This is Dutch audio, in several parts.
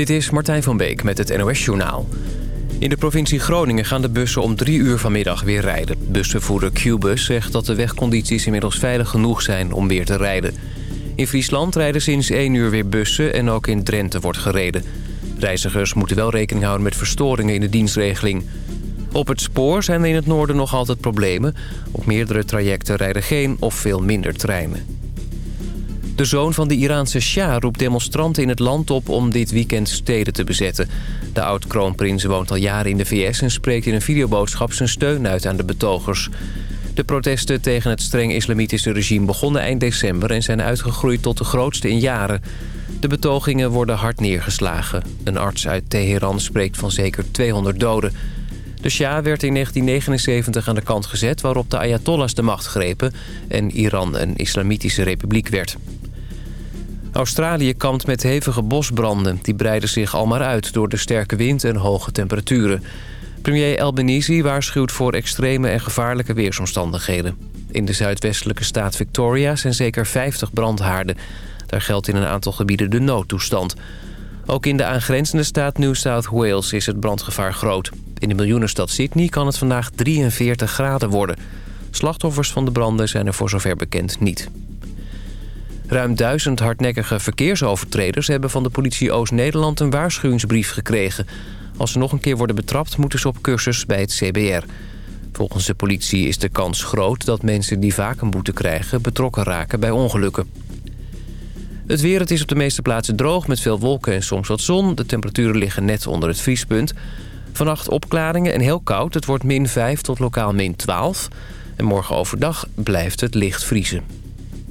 Dit is Martijn van Beek met het NOS-journaal. In de provincie Groningen gaan de bussen om drie uur vanmiddag weer rijden. Bussenvoerder Qbus zegt dat de wegcondities inmiddels veilig genoeg zijn om weer te rijden. In Friesland rijden sinds 1 uur weer bussen en ook in Drenthe wordt gereden. Reizigers moeten wel rekening houden met verstoringen in de dienstregeling. Op het spoor zijn er in het noorden nog altijd problemen. Op meerdere trajecten rijden geen of veel minder treinen. De zoon van de Iraanse Shah roept demonstranten in het land op om dit weekend steden te bezetten. De oud-kroonprins woont al jaren in de VS en spreekt in een videoboodschap zijn steun uit aan de betogers. De protesten tegen het streng islamitische regime begonnen eind december en zijn uitgegroeid tot de grootste in jaren. De betogingen worden hard neergeslagen. Een arts uit Teheran spreekt van zeker 200 doden. De Shah werd in 1979 aan de kant gezet waarop de Ayatollahs de macht grepen... en Iran een islamitische republiek werd. Australië kampt met hevige bosbranden. Die breiden zich al maar uit door de sterke wind en hoge temperaturen. Premier Albanese waarschuwt voor extreme en gevaarlijke weersomstandigheden. In de zuidwestelijke staat Victoria zijn zeker 50 brandhaarden. Daar geldt in een aantal gebieden de noodtoestand. Ook in de aangrenzende staat New South Wales is het brandgevaar groot. In de miljoenenstad Sydney kan het vandaag 43 graden worden. Slachtoffers van de branden zijn er voor zover bekend niet. Ruim duizend hardnekkige verkeersovertreders hebben van de politie Oost-Nederland een waarschuwingsbrief gekregen. Als ze nog een keer worden betrapt moeten ze op cursus bij het CBR. Volgens de politie is de kans groot dat mensen die vaak een boete krijgen betrokken raken bij ongelukken. Het weer, het is op de meeste plaatsen droog met veel wolken en soms wat zon. De temperaturen liggen net onder het vriespunt. Vannacht opklaringen en heel koud. Het wordt min 5 tot lokaal min 12. En morgen overdag blijft het licht vriezen.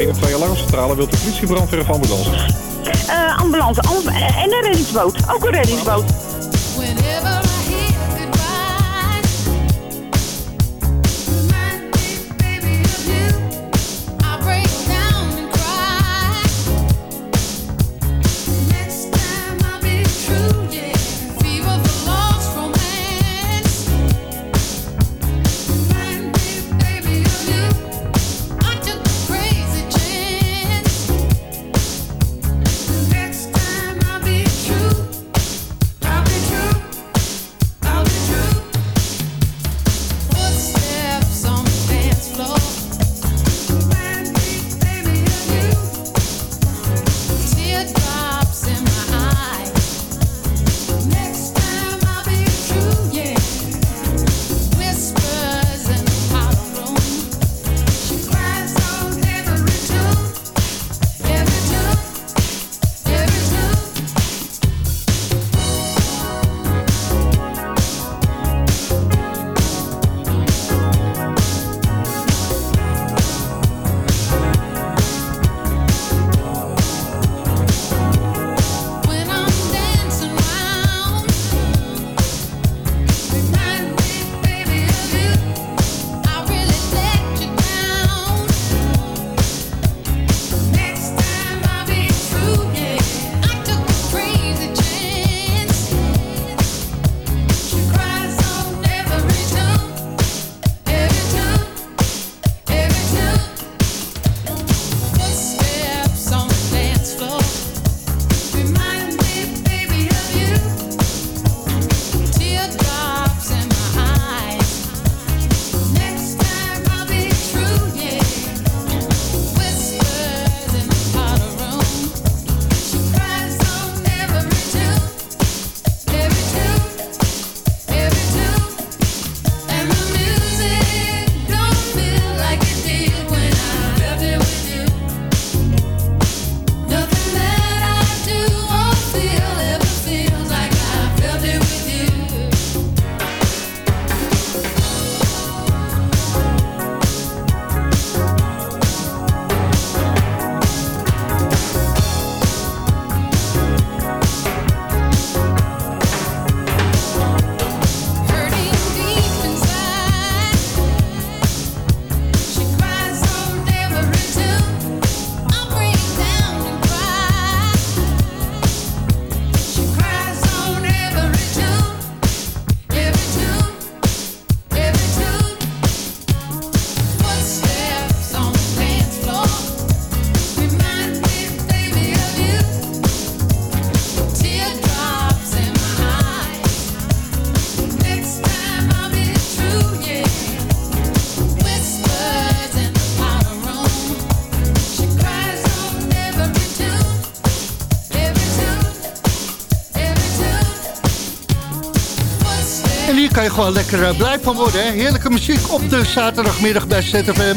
Een of twee alarmcentrale wilt de politie, brandweer of ambulance? Uh, ambulance amb en een reddingsboot. Ook een reddingsboot. Hier kan je gewoon lekker uh, blij van worden. Hè? Heerlijke muziek op de zaterdagmiddag bij ZFM.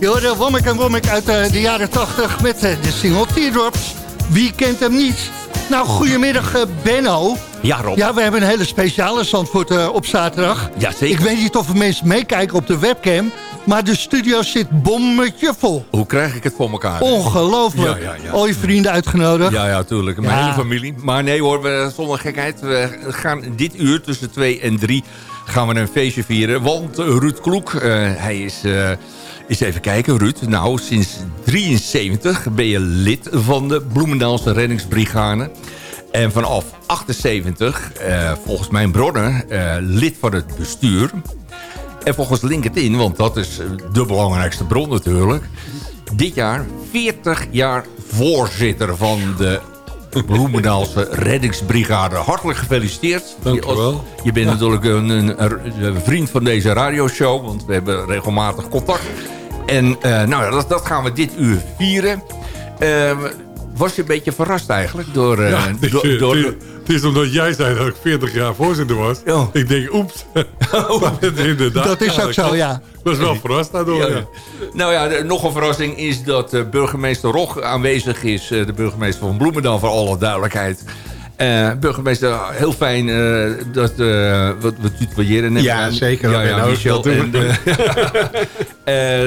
Je hoorde Womack en Womack uit uh, de jaren 80 met de single Teardrops. Wie kent hem niet? Nou, goedemiddag Benno. Ja, Rob. Ja, we hebben een hele speciale Zandvoort op zaterdag. Ja, zeker. Ik weet niet of er mensen meekijken op de webcam... Maar de studio zit bommetje vol. Hoe krijg ik het voor elkaar? Ongelooflijk. Ja, ja, ja. Al je vrienden uitgenodigd. Ja, ja, tuurlijk. Mijn hele familie. Maar nee hoor, we, zonder gekheid. We gaan dit uur tussen 2 en 3 gaan we een feestje vieren. Want Ruud Kloek, uh, hij is... Uh, eens even kijken, Ruud. Nou, sinds 73 ben je lid van de Bloemendaalse reddingsbrigade. En vanaf 78, uh, volgens mijn bronnen, lid van het bestuur. En volgens LinkedIn, want dat is de belangrijkste bron natuurlijk... dit jaar 40 jaar voorzitter van de Bloemendaalse reddingsbrigade. Hartelijk gefeliciteerd. Dank je wel. Je bent natuurlijk een, een, een, vriend van deze radioshow, want we hebben regelmatig contact. En uh, nou, dat, dat, gaan we dit uur vieren. Uh, was je een beetje verrast eigenlijk door... Uh, ja, door, door het, het is omdat jij zei dat ik 40 jaar voorzitter was. Ja. Ik denk, oeps. Oh, inderdaad, dat is ook zo, ja. Ik was wel verrast daardoor. Ja. Nou ja, nog een verrassing is dat uh, burgemeester Rog aanwezig is. Uh, de burgemeester van Bloemendaal, voor alle duidelijkheid. Uh, burgemeester, heel fijn uh, dat uh, we, we tutoyeren. Ja, aan. zeker. Ja, ja, Michel. En,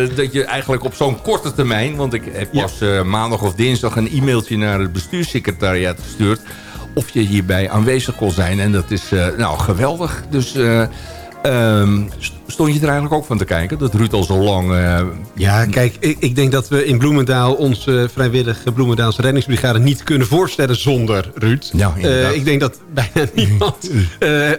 dat je eigenlijk op zo'n korte termijn... want ik heb pas ja. maandag of dinsdag een e-mailtje naar het bestuurssecretariaat gestuurd... of je hierbij aanwezig kon zijn. En dat is nou geweldig. Dus... Um, stond je er eigenlijk ook van te kijken? Dat Ruud al zo lang... Uh... Ja, kijk, ik, ik, denk dat we in Bloemendaal... onze vrijwillige Bloemendaalse reddingsbrigade... niet kunnen voorstellen zonder Ruud. Ja, uh, ik denk dat bijna niemand... Uh,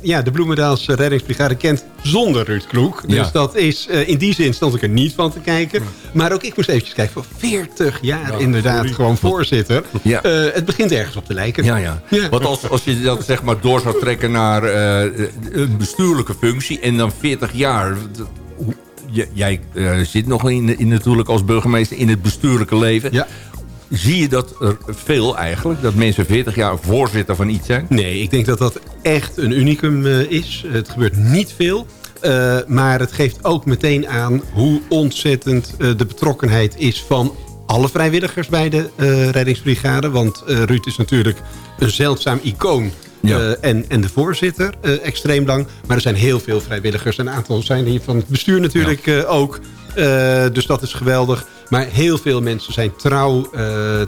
ja, de Bloemendaalse reddingsbrigade kent zonder Ruud Kloek. Dus ja. dat is... in die zin stond ik er niet van te kijken. Maar ook ik moest eventjes kijken. Voor 40 jaar ja, inderdaad sorry. gewoon voorzitter. Ja. het begint ergens op te lijken. Ja, ja. Want als, als je dat zeg maar door zou trekken naar een bestuurlijke functie... en dan 40 jaar. Jij uh, zit nog in, in, natuurlijk als burgemeester in het bestuurlijke leven. Ja. Zie je dat er veel eigenlijk? Dat mensen 40 jaar voorzitter van iets zijn? Nee, ik denk dat dat echt een unicum uh, is. Het gebeurt niet veel. Uh, maar het geeft ook meteen aan hoe ontzettend de betrokkenheid is van alle vrijwilligers bij de reddingsbrigade. Want Ruud is natuurlijk een zeldzaam icoon ja. Uh, en, en de voorzitter uh, extreem lang. Maar er zijn heel veel vrijwilligers. Een aantal zijn hier van het bestuur natuurlijk ja. uh, ook. dus dat is geweldig. Maar heel veel mensen zijn trouw,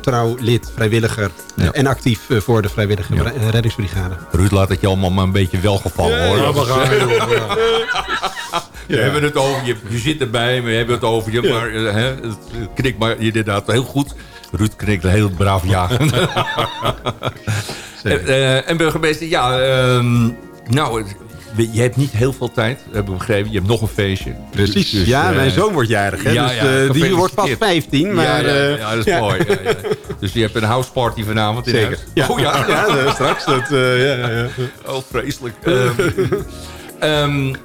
trouw lid, vrijwilliger... Ja. en actief voor de vrijwillige reddingsbrigade. Ruud, laat het je allemaal maar een beetje welgevallen hoor. Ja, we gaan, We hebben het over je. Je zit erbij, we hebben het over je. Maar hè, knik maar inderdaad heel goed. Ruud knikt heel braaf ja. Uh, en burgemeester, ja, uh, nou, je hebt niet heel veel tijd, hebben we begrepen. Je hebt nog een feestje. Precies, dus, ja, uh, mijn zoon wordt jarig. Hè? Ja, dus, ja, die wordt pas 15. Maar, ja, ja, ja, dat is mooi. Dus je hebt een houseparty vanavond in Zeker. huis. Oh ja? Ja, straks. Dat, ja, ja. Oh, vreselijk. um, um,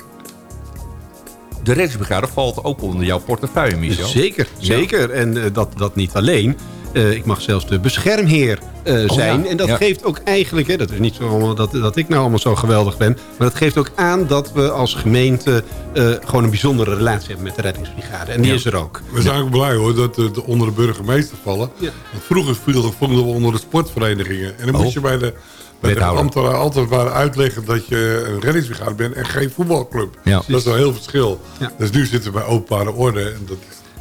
de reddingsbrigade valt ook onder jouw portefeuille, Michel. Zeker, zeker. En uh, dat, dat niet alleen. Uh, ik mag zelfs de beschermheer uh, oh, zijn. Ja. En dat ja. geeft ook eigenlijk... Hè, dat is niet zo allemaal dat, dat ik nou allemaal zo geweldig ben... maar dat geeft ook aan dat we als gemeente... Uh, gewoon een bijzondere relatie hebben met de reddingsbrigade. En die ja. is er ook. We zijn ook blij hoor dat we onder de burgemeester vallen. Want vroeger vonden we onder de sportverenigingen. En dan oh. moest je bij de... Bij de ambtenaren altijd waren uitleggen dat je een reddingsbrigade bent en geen voetbalclub. Dat is wel heel verschil. Dus nu zitten we bij openbare orde. En dat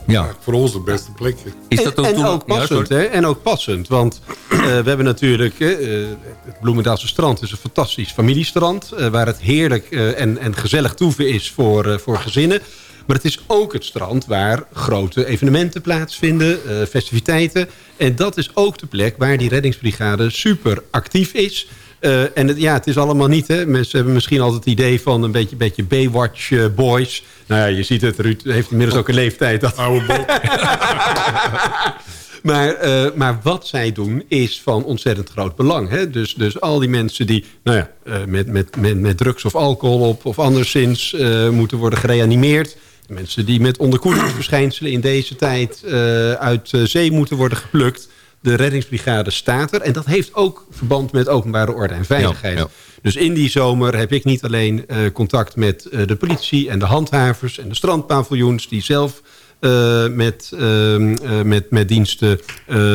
ja. voor ons het beste plekje. Is dat ook en, en ook passend, ja, hè? En ook passend. Want uh, we hebben natuurlijk... Uh, het Bloemendaalse strand is een fantastisch familiestrand... Uh, waar het heerlijk en, en gezellig toeven is voor, voor gezinnen. Maar het is ook het strand waar grote evenementen plaatsvinden, festiviteiten. En dat is ook de plek waar die reddingsbrigade super actief is... Uh, en het, ja, het is allemaal niet. Hè. Mensen hebben misschien altijd het idee van een beetje, beetje Baywatch uh, boys. Nou ja, je ziet het. Ruud heeft inmiddels ook een leeftijd. Dat... Oude bol. maar, uh, maar wat zij doen is van ontzettend groot belang. Hè? Dus, dus al die mensen die nou ja, met, met, met, met drugs of alcohol op... of anderszins moeten worden gereanimeerd... Mensen die met onderkoelingsverschijnselen in deze tijd uit zee moeten worden geplukt de reddingsbrigade staat er. En dat heeft ook verband met openbare orde en veiligheid. Dus in die zomer heb ik niet alleen contact met de politie en de handhavers... en de strandpaviljoens die zelf uh, met, uh, met, met diensten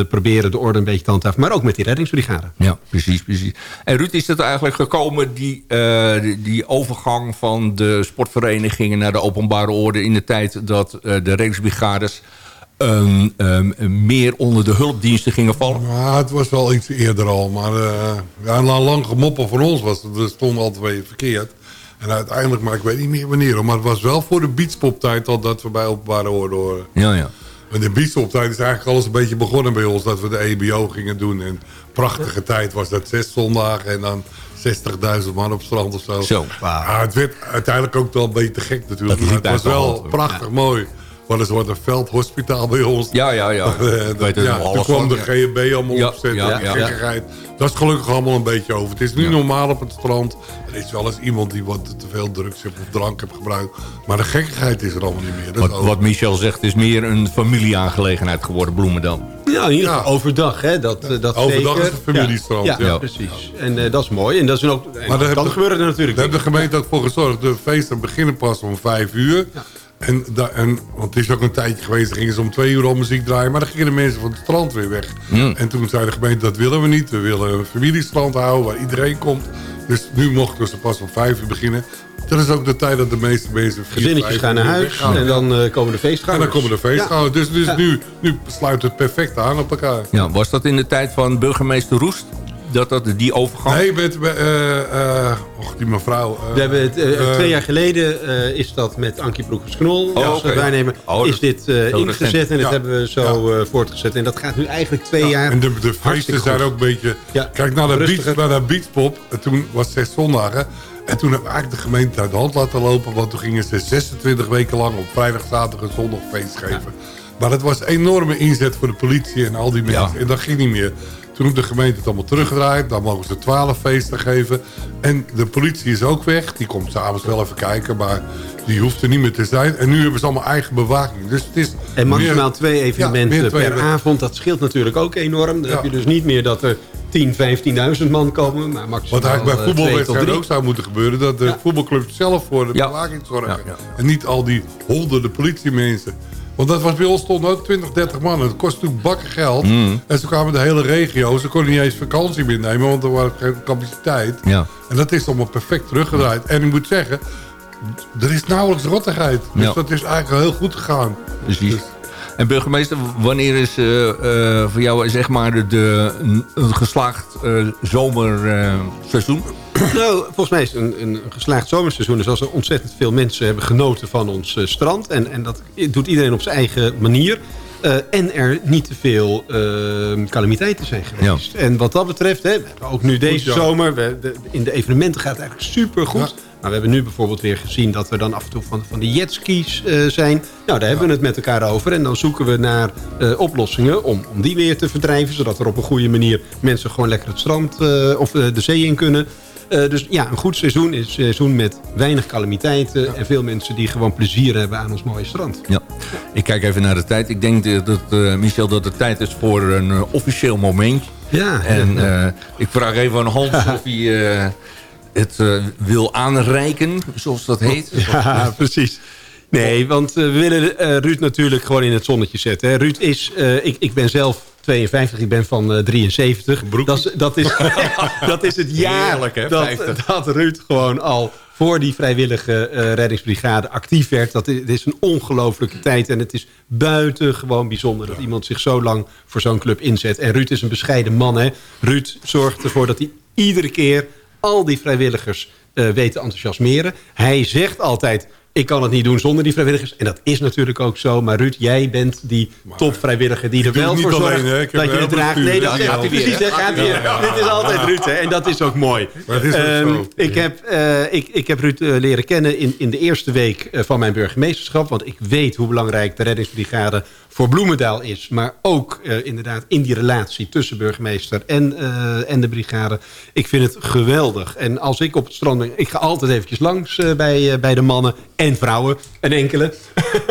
proberen de orde een beetje te handhaven. Maar ook met die reddingsbrigade. Ja, precies. precies. En Ruud, is het eigenlijk gekomen, die, die, die, overgang van de sportverenigingen naar de openbare orde... in de tijd dat de reddingsbrigades um, um, meer onder de hulpdiensten gingen vallen? Ja, het was wel iets eerder al. Maar ja, een lang gemoppen van ons was het. stond altijd weer verkeerd. En uiteindelijk, maar ik weet niet meer wanneer. Maar het was wel voor de beachpoptijd al dat we bij openbare orde horen. Ja, ja. En de beachpoptijd is eigenlijk alles een beetje begonnen bij ons. Dat we de EBO gingen doen. En prachtige tijd was dat zes zondagen. En dan 60.000 man op strand of zo. Zo. Ja, het werd uiteindelijk ook wel een beetje te gek natuurlijk. Maar het was wel prachtig mooi. Wat is wat een veldhospitaal bij ons. Ja, ja, ja. dat, ja toen kwam de GHB allemaal ja, opzetten. Ja, ja, gekkigheid. Dat is gelukkig allemaal een beetje over. Het is nu normaal op het strand. Er is wel eens iemand die wat te veel drugs heeft of drank heeft gebruikt. Maar de gekkigheid is er allemaal niet meer. Wat, wat, Michel zegt is meer een familieaangelegenheid geworden, Bloemendaal. Ja, in ieder geval overdag. Hè, dat, eh, dat overdag zeker. is het familiestrand. Ja, precies. En uh, dat is mooi. En dat is ook, maar dan gebeurt er natuurlijk Daar heeft de gemeente ook voor gezorgd. De feesten beginnen pas om vijf uur. En, en, want het is ook een tijdje geweest, gingen ze om twee uur al muziek draaien. Maar dan gingen de mensen van het strand weer weg. Mm. En toen zei de gemeente, dat willen we niet. We willen een familiestrand houden waar iedereen komt. Dus nu mochten ze pas om vijf uur beginnen. Dat is ook de tijd dat de meeste mensen... Gezinnetjes gaan naar huis en dan uh, komen de feestgangers. En dan komen de feestgangers. Dus, dus nu, nu sluit het perfect aan op elkaar. Ja, was dat in de tijd van burgemeester Roest? Dat, dat die overgang... Nee, met, uh, uh, och, die mevrouw... Uh, we hebben het, uh, twee jaar geleden is dat met Ankie Broekers-Knol. Oh, als okay. waarnemer oh, is dit ingezet en dat hebben we zo ja. voortgezet. En dat gaat nu eigenlijk twee ja, jaar En de, de feesten zijn ook een beetje... Kijk, naar de, beach, naar de beachpop, toen was zes zondagen... En toen hebben we eigenlijk de gemeente uit de hand laten lopen... want toen gingen ze 26 weken lang op vrijdag, zaterdag en zondag feest geven. Maar het was een enorme inzet voor de politie en al die mensen. En dat ging niet meer. Toen heeft de gemeente het allemaal teruggedraaid. Dan mogen ze twaalf feesten geven. En de politie is ook weg. Die komt s'avonds wel even kijken, maar die hoeft er niet meer te zijn. En nu hebben ze allemaal eigen bewaking. Dus het is en maximaal twee evenementen per avond. Dat scheelt natuurlijk ook enorm. Dan heb je dus niet meer dat er 10, 15.000 man komen. Maar maximaal Wat eigenlijk bij eh, voetbalwedstrijden ook zou moeten gebeuren. Dat de ja. voetbalclubs zelf voor de bewaking zorgen. En niet al die honderden politiemensen. Want dat was bij ons stond ook 20, 30 man. Het kost natuurlijk bakken geld. Mm. En ze kwamen de hele regio. Ze konden niet eens vakantie meer nemen, want er was geen capaciteit. Ja. En dat is allemaal perfect teruggedraaid. En ik moet zeggen, er is nauwelijks rottigheid. Dus ja. dat is eigenlijk heel goed gegaan. Precies. Dus, en burgemeester, wanneer is uh, uh, voor jou zeg maar de, een geslaagd uh, zomerseizoen? Nou, volgens mij is het een, een geslaagd zomerseizoen. Dus als er ontzettend veel mensen hebben genoten van ons strand. En, en dat doet iedereen op zijn eigen manier. Uh, en er niet te veel uh, calamiteiten zijn geweest. Ja. En wat dat betreft, hè, ook nu deze zomer... We, de, in de evenementen gaat het eigenlijk super goed. Ja. Maar we hebben nu bijvoorbeeld weer gezien dat we dan af en toe van, van de jetskis uh, zijn. Nou, daar hebben we het met elkaar over. En dan zoeken we naar oplossingen om, om die weer te verdrijven. Zodat er op een goede manier mensen gewoon lekker het strand of de zee in kunnen. Uh, dus ja, een goed seizoen is een seizoen met weinig calamiteiten... Ja. en veel mensen die gewoon plezier hebben aan ons mooie strand. Ja. Ik kijk even naar de tijd. Ik denk dat, uh, Michel, dat het tijd is voor een uh, officieel momentje. Ja. En ik vraag even aan Hans of hij het wil aanreiken, zoals dat heet. Ja, precies. Nee, want we willen Ruud natuurlijk gewoon in het zonnetje zetten. Hè. Ruud is, ik, ik ben zelf 52, ik ben van uh, 73. Dat is, dat, is, dat is het jaar hè, dat, dat Ruud gewoon al voor die vrijwillige uh, reddingsbrigade actief werd. Dat is, is een ongelofelijke tijd. En het is buitengewoon bijzonder dat iemand zich zo lang voor zo'n club inzet. En Ruud is een bescheiden man. Hè. Ruud zorgt ervoor dat hij iedere keer al die vrijwilligers uh, weet te enthousiasmeren. Hij zegt altijd ik kan het niet doen zonder die vrijwilligers. En dat is natuurlijk ook zo. Maar Ruud, jij bent die topvrijwilliger die er wel voor zorgt alleen, dat je het draagt. Nee, dat precies. Gaat weer. Dit is altijd Ruud. Hè, en dat is ook mooi. Is um, ik, heb, uh, ik, ik heb Ruud uh, leren kennen in, in de eerste week uh, van mijn burgemeesterschap. Want ik weet hoe belangrijk de reddingsbrigade voor Bloemendaal is. Maar ook inderdaad in die relatie tussen burgemeester en, en de brigade. Ik vind het geweldig. En als ik op het strand ben, ik ga altijd eventjes langs bij, bij de mannen en vrouwen. Een enkele.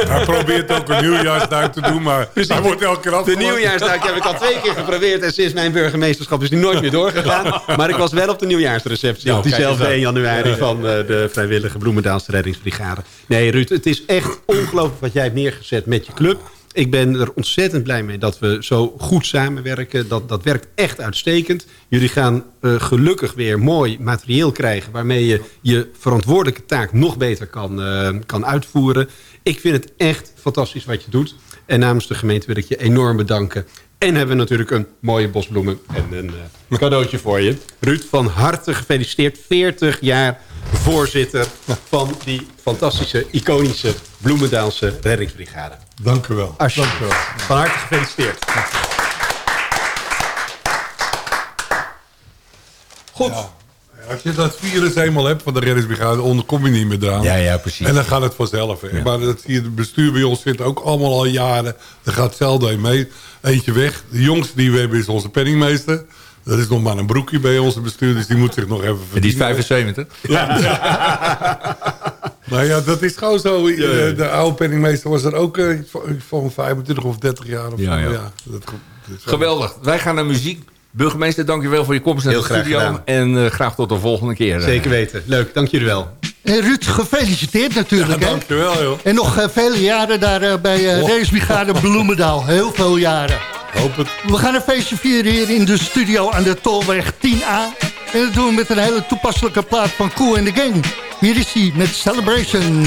Hij probeert ook een nieuwjaarsduik te doen, maar Precies, hij wordt elke keer afgelopen. De nieuwjaarsduik heb ik al twee keer geprobeerd. En sinds mijn burgemeesterschap is die nooit meer doorgegaan. Maar ik was wel op de nieuwjaarsreceptie. Nou, op diezelfde 1 januari van eh, de vrijwillige Bloemendaalse reddingsbrigade. Nee, Ruud, het is echt ongelooflijk wat jij hebt neergezet met je club. Ik ben er ontzettend blij mee dat we zo goed samenwerken. Dat, dat werkt echt uitstekend. Jullie gaan uh, gelukkig weer mooi materieel krijgen... waarmee je je verantwoordelijke taak nog beter kan, uh, kan uitvoeren. Ik vind het echt fantastisch wat je doet. En namens de gemeente wil ik je enorm bedanken. En hebben we natuurlijk een mooie bosbloemen en een uh, cadeautje voor je. Ruud, van harte gefeliciteerd. 40 jaar voorzitter van die fantastische, iconische Bloemendaalse reddingsbrigade. Dank u wel. Dank u wel. Van harte gefeliciteerd. Goed. Als je dat virus eenmaal hebt van de reddingsbrigade, onderkom je niet meer eraan. Ja, ja, precies. En dan gaat het vanzelf. Maar dat zie je, het bestuur bij ons zit ook allemaal al jaren. Er gaat zelden mee. Eentje weg. De jongste die we hebben is onze penningmeester. Dat is nog maar een broekje bij onze bestuur, dus die moet zich nog even verdienen. Die is 75? Ja. maar ja, dat is gewoon zo. De oude penningmeester was er ook uh, van 25 of 30 jaar. Of ja, ja. dat, Geweldig. Wij gaan naar muziek. Burgemeester, dank je wel voor je komst naar de studio. En uh, graag tot de volgende keer. Zeker weten. Leuk, dank jullie wel. En Ruud, gefeliciteerd natuurlijk. Ja, dankjewel, joh. En nog uh, vele jaren daar uh, bij uh, oh. Bloemendaal. Heel veel jaren. We gaan een feestje vieren hier in de studio aan de Tolweg 10A. En dat doen we met een hele toepasselijke plaat van Cool in the Gang. Hier is hij met Celebration.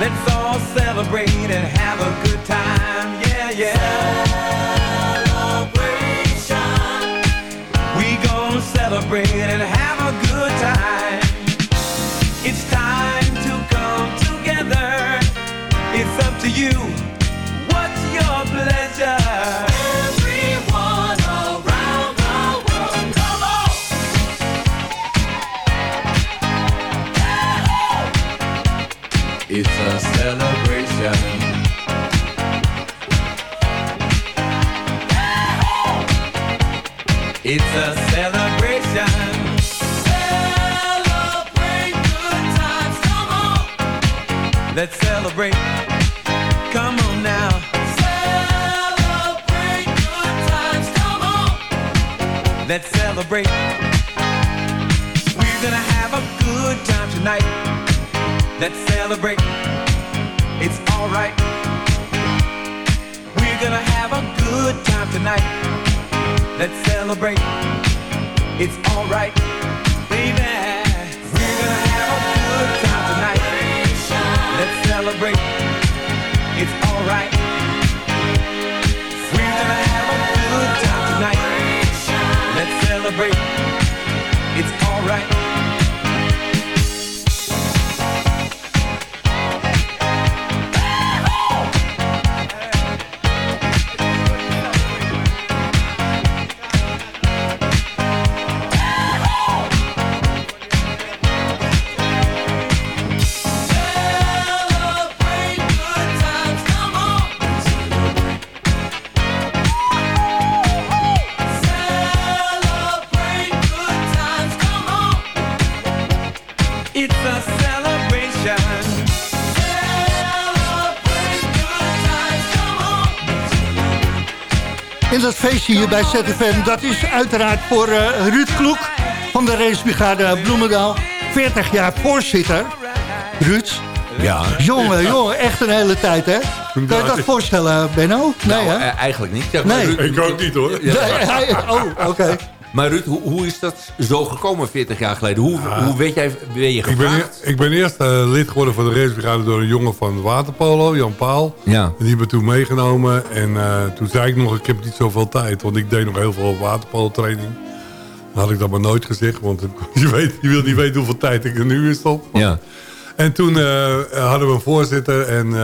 Let's all celebrate and have a good time. Yeah, yeah. Celebration. We gonna celebrate and have a good time. It's time to come together. It's up to you Let's celebrate. Hier bij ZFM, dat is uiteraard voor eh, Ruud Kloek van de racebrigade Bloemendaal. 40 jaar voorzitter. Ruud, Ja. jongen, jongen, echt een hele tijd, hè? Kan je dat voorstellen, Benno? Nee, Nou, hè? eh, eigenlijk niet. Nee. Ruud- Ik ook niet hoor. Ja. Nee, hij- oh, oké. Maar Ruud, hoe, hoe is dat zo gekomen 40 jaar geleden? Hoe, hoe weet jij, ben je Ik ben, gevraagd? ik ben eerst eh, lid geworden van de racebrigade door een jongen van waterpolo, Jan Paal. Ja. En die hebben me toen meegenomen. En eh, toen zei ik nog, ik heb niet zoveel tijd. Want ik deed nog heel veel waterpolo training. Dan had ik dat maar nooit gezegd. Want je, weet, je wil niet weten hoeveel tijd ik er nu in stop. Ja. En toen eh, hadden we een voorzitter. En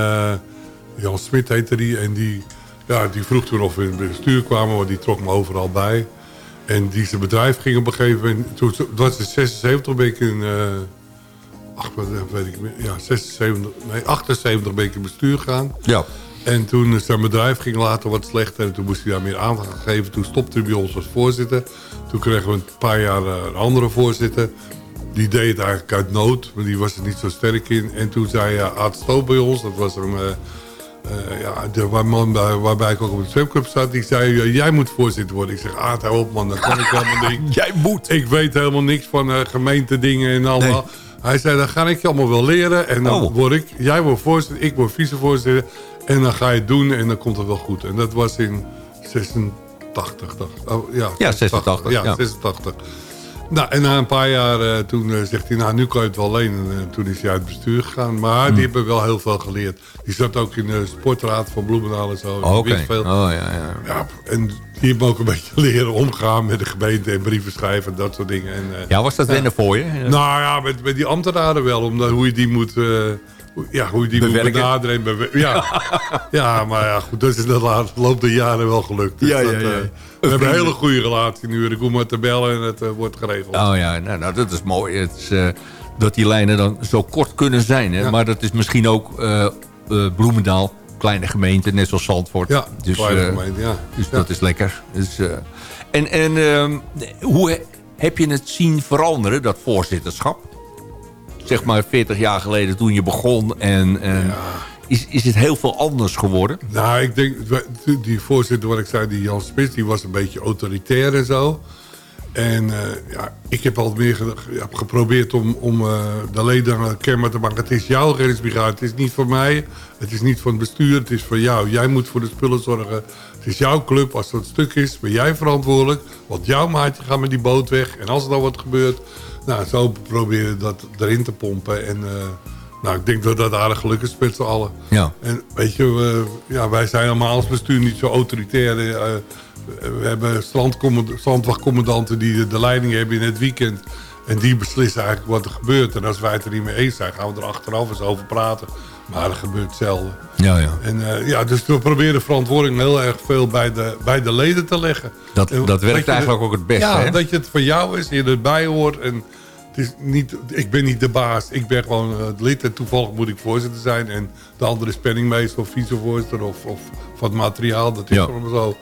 Jan Smit heette die. En die, ja, die vroeg toen of we in het bestuur kwamen. Want die trok me overal bij. En die zijn bedrijf ging op een gegeven moment... Toen was in 76 ben ik in... eh, ach, wat weet ik meer. Ja, 76, nee, 78 ben ik in bestuur gegaan. Ja. En toen zijn bedrijf ging later wat slechter. En toen moest hij daar meer aandacht aan geven. Toen stopte hij bij ons als voorzitter. Toen kregen we een paar jaar eh, een andere voorzitter. Die deed het eigenlijk uit nood. Maar die was er niet zo sterk in. En toen zei uh, Aad Stoop bij ons. Dat was een... eh, eh, ja, de man bij, waarbij ik ook op de zwemclub zat. Die zei, jij moet voorzitter worden. Ik zeg, Aad, hou op man. Dat kan ik helemaal niet. Jij moet. Ik weet helemaal niks van eh gemeentedingen en allemaal. Hij zei, dan ga ik je allemaal wel leren. En dan Oh. word ik, jij wordt voorzitter, ik word vicevoorzitter. En dan ga je het doen en dan komt het wel goed. En dat was in 86. dacht. Oh, ja, Ja, 86, Ja, ja. 86. Nou, en na een paar jaar eh, toen eh, zegt hij, nou nu kan je het wel lenen. En toen is hij uit het bestuur gegaan. Maar Hmm. die hebben wel heel veel geleerd. Die zat ook in de sportraad van Bloemendaal en zo. Oh, Oké. Oh, ja, ja. Ja, en die hebben ook een beetje leren omgaan met de gemeente en brieven schrijven en dat soort dingen. En, eh, ja, was dat wennen voor je? nou ja, met, met die ambtenaren wel, omdat hoe je die moet, eh, ja, hoe je die Bewerken. moet benaderen. en bewe- ja. ja, maar ja, goed, dat is in de loop der jaren wel gelukt. Dus Ja, dat, ja. eh, we hebben een hele goede relatie nu. Ik hoef maar te bellen en het eh, wordt geregeld. Oh ja, nou, nou, dat is mooi. Het is, eh, dat die lijnen dan zo kort kunnen zijn. Hè? Ja. Maar dat is misschien ook Bloemendaal, kleine gemeente, net zoals Zandvoort. Ja, dus, kleine gemeente, ja. Dus dat is lekker. Dus, en en ehm, hoe he- heb je het zien veranderen, dat voorzitterschap? Zeg maar 40 jaar geleden toen je begon. En, en is, is het heel veel anders geworden? Nou, ik denk, die voorzitter wat ik zei, die Jan Spits, die was een beetje autoritair en zo. En eh, ja, ik heb altijd meer geprobeerd om, om eh, de leden kenbaar te maken. Het is jouw reddingsbrigade, het is niet voor mij. Het is niet voor het bestuur, het is voor jou. Jij moet voor de spullen zorgen. Het is jouw club, als een stuk is, ben jij verantwoordelijk. Want jouw maatje gaat met die boot weg. En als er dan wat gebeurt, nou, zo proberen dat erin te pompen. En eh, nou, ik denk dat dat aardig gelukkig is met z'n allen. Ja. En weet je, we, ja, wij zijn allemaal als bestuur niet zo autoritair. eh, we hebben strandwachtcommandanten die de, de leiding hebben in het weekend. En die beslissen eigenlijk wat er gebeurt. En als wij het er niet mee eens zijn, gaan we er achteraf eens over praten. Maar dat gebeurt zelden. Ja, ja. En eh, ja, dus we proberen verantwoording heel erg veel bij de, bij de leden te leggen. Dat, En dat werkt eigenlijk ook het beste. Ja, hè? dat je het van jou is, je erbij hoort. En het is niet, ik ben niet de baas, ik ben gewoon eh, het lid. En toevallig moet ik voorzitter zijn. En de andere is penningmeester of vicevoorzitter of, of van het materiaal. Dat is Ja. gewoon zo.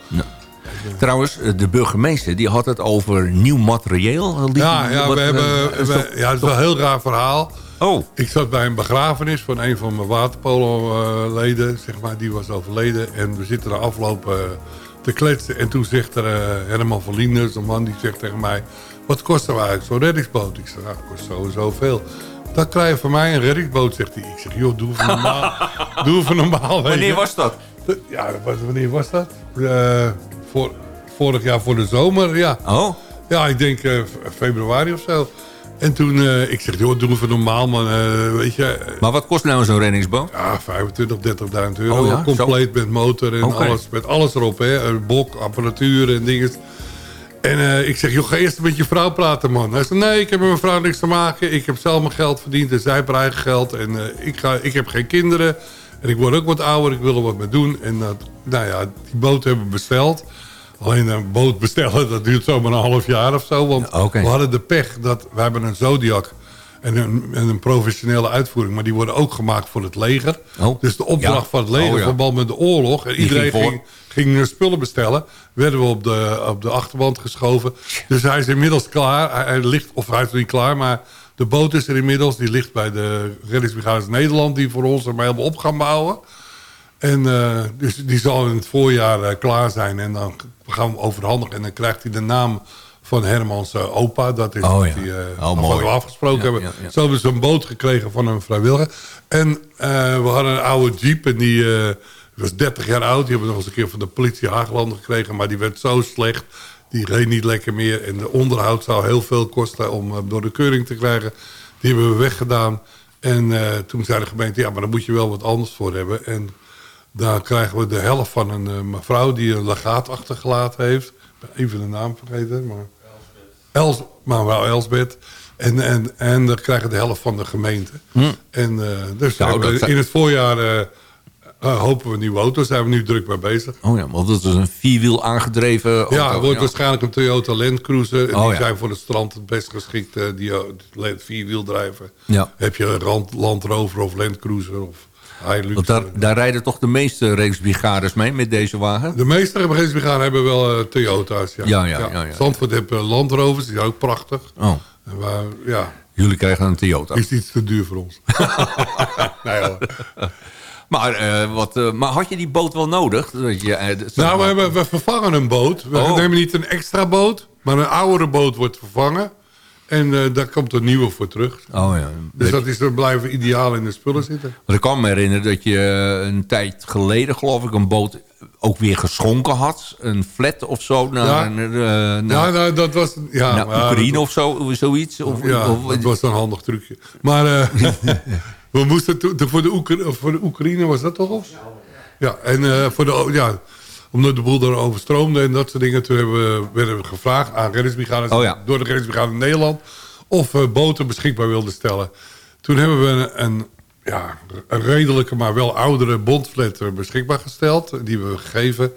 Trouwens, eh, de burgemeester die had het over nieuw materieel. Liet Ja, ja, wat, we eh, hebben, we- dat- ja, het is wel een heel raar verhaal. Oh, Ik zat bij een begrafenis van een van mijn waterpolo-leden, zeg maar. Die was overleden. En we zitten na afloop eh, te kletsen. En toen zegt er uh, Herman van Lieners, een man, die zegt tegen mij... Wat kost er eigenlijk zo'n reddingsboot? Ik zeg, nou, dat kost sowieso veel. Dan krijg je van mij een reddingsboot, zegt hij. Ik zeg, joh, doe even normaal. doe normaal. Wanneer was dat? Ja, wanneer was dat? Uh, voor, vorig jaar voor de zomer, ja. Oh? Ja, ik denk uh, februari of zo. En toen, uh, ik zeg, joh, doe even normaal, man. Uh, weet je. Maar wat kost nou zo'n reddingsboot? Ja, 25, 30.000 euro. Oh, ja? Compleet Zo? met motor en okay. alles. Met alles erop, hè. Bok, apparatuur en dingen. En uh, ik zeg, joh, ga eerst met je vrouw praten, man. Hij zegt, nee, ik heb met mijn vrouw niks te maken. Ik heb zelf mijn geld verdiend en zij heeft haar eigen geld. En ik, ga, ik heb geen kinderen. En ik word ook wat ouder, ik wil er wat mee doen. En nou ja, die boot hebben we besteld. Alleen een boot bestellen, dat duurt zomaar een half jaar of zo. Want okay. we hadden de pech dat we hebben een Zodiac en een, en een professionele uitvoering. Maar die worden ook gemaakt voor het leger. Oh. Dus de opdracht ja. van het leger, oh, ja. verband met de oorlog. En iedereen ging, ging, ging, spullen bestellen. Werden we op de, op de achterband geschoven. Dus hij is inmiddels klaar. Hij, hij ligt, of hij is niet klaar, maar... De boot is er inmiddels. Die ligt bij de reddingsbrigade Nederland... die voor ons maar helemaal op gaan bouwen. En uh, dus die zal in het voorjaar uh, klaar zijn. En dan gaan we hem overhandigen. En dan krijgt hij de naam van Hermans uh, opa. Dat is oh, wat ja. die, oh, we afgesproken ja, hebben. Ja. Zo hebben ze een boot gekregen van een vrijwilliger. En we hadden een oude jeep. En die was 30 jaar oud. Die hebben we nog eens een keer van de politie Haaglanden gekregen. Maar die werd zo slecht. Die reed niet lekker meer. En de onderhoud zou heel veel kosten om door de keuring te krijgen. Die hebben we weggedaan. En toen zei de gemeente, ja, maar daar moet je wel wat anders voor hebben. En daar krijgen we de helft van een uh, mevrouw die een legaat achtergelaten heeft. Even de naam vergeten. Maar... Els, maar wel Elsbeth. En, en, en dan krijgen de helft van de gemeente. Hm. En uh, dus nou, in het voorjaar uh, hopen we nieuwe auto's. Daar zijn we nu druk mee bezig. Oh ja, want dat is een vierwiel aangedreven auto. Ja, het wordt ja. waarschijnlijk een Toyota Land Cruiser. En oh, die ja. zijn voor het strand het best geschikt. die vierwiel drijven. Ja. Heb je een Land Rover of Land Cruiser of... Want daar, daar, rijden toch de meeste racebrigades mee met deze wagen? De meeste racebrigades hebben wel uh, Toyota's. Ja. Ja, ja, ja, ja, Zandvoort heeft uh, Land Rovers, die zijn ook prachtig. Oh. En waar, ja. Jullie krijgen een Toyota. Is iets te duur voor ons. nee hoor. Maar, uh, wat, maar had je die boot wel nodig? Dat je, nou, we, hebben, we vervangen een boot. We oh. nemen niet een extra boot, maar een oudere boot wordt vervangen. En uh, daar komt een nieuwe voor terug. Oh ja. Dus dat is, er blijven ideaal in de spullen zitten. Ik kan me herinneren dat je een tijd geleden, geloof ik, een boot ook weer geschonken had. Een flat of zo. Naar, ja. Naar, uh, naar, ja, nou, dat was... Ja, naar Oekraïne dat, of zo, zoiets. Of, ja, of, dat was een handig trucje. Maar uh, we moesten voor de, Oekraïne, voor de Oekraïne was dat toch? Of? Ja, en voor de... Ja, omdat de boel er overstroomde en dat soort dingen. Toen hebben we, werden we gevraagd aan reddingsbrigades oh, ja. door de reddingsbrigade in Nederland... of we boten beschikbaar wilden stellen. Toen hebben we een, een ja, een redelijke, maar wel oudere bondflat beschikbaar gesteld. Die we gegeven.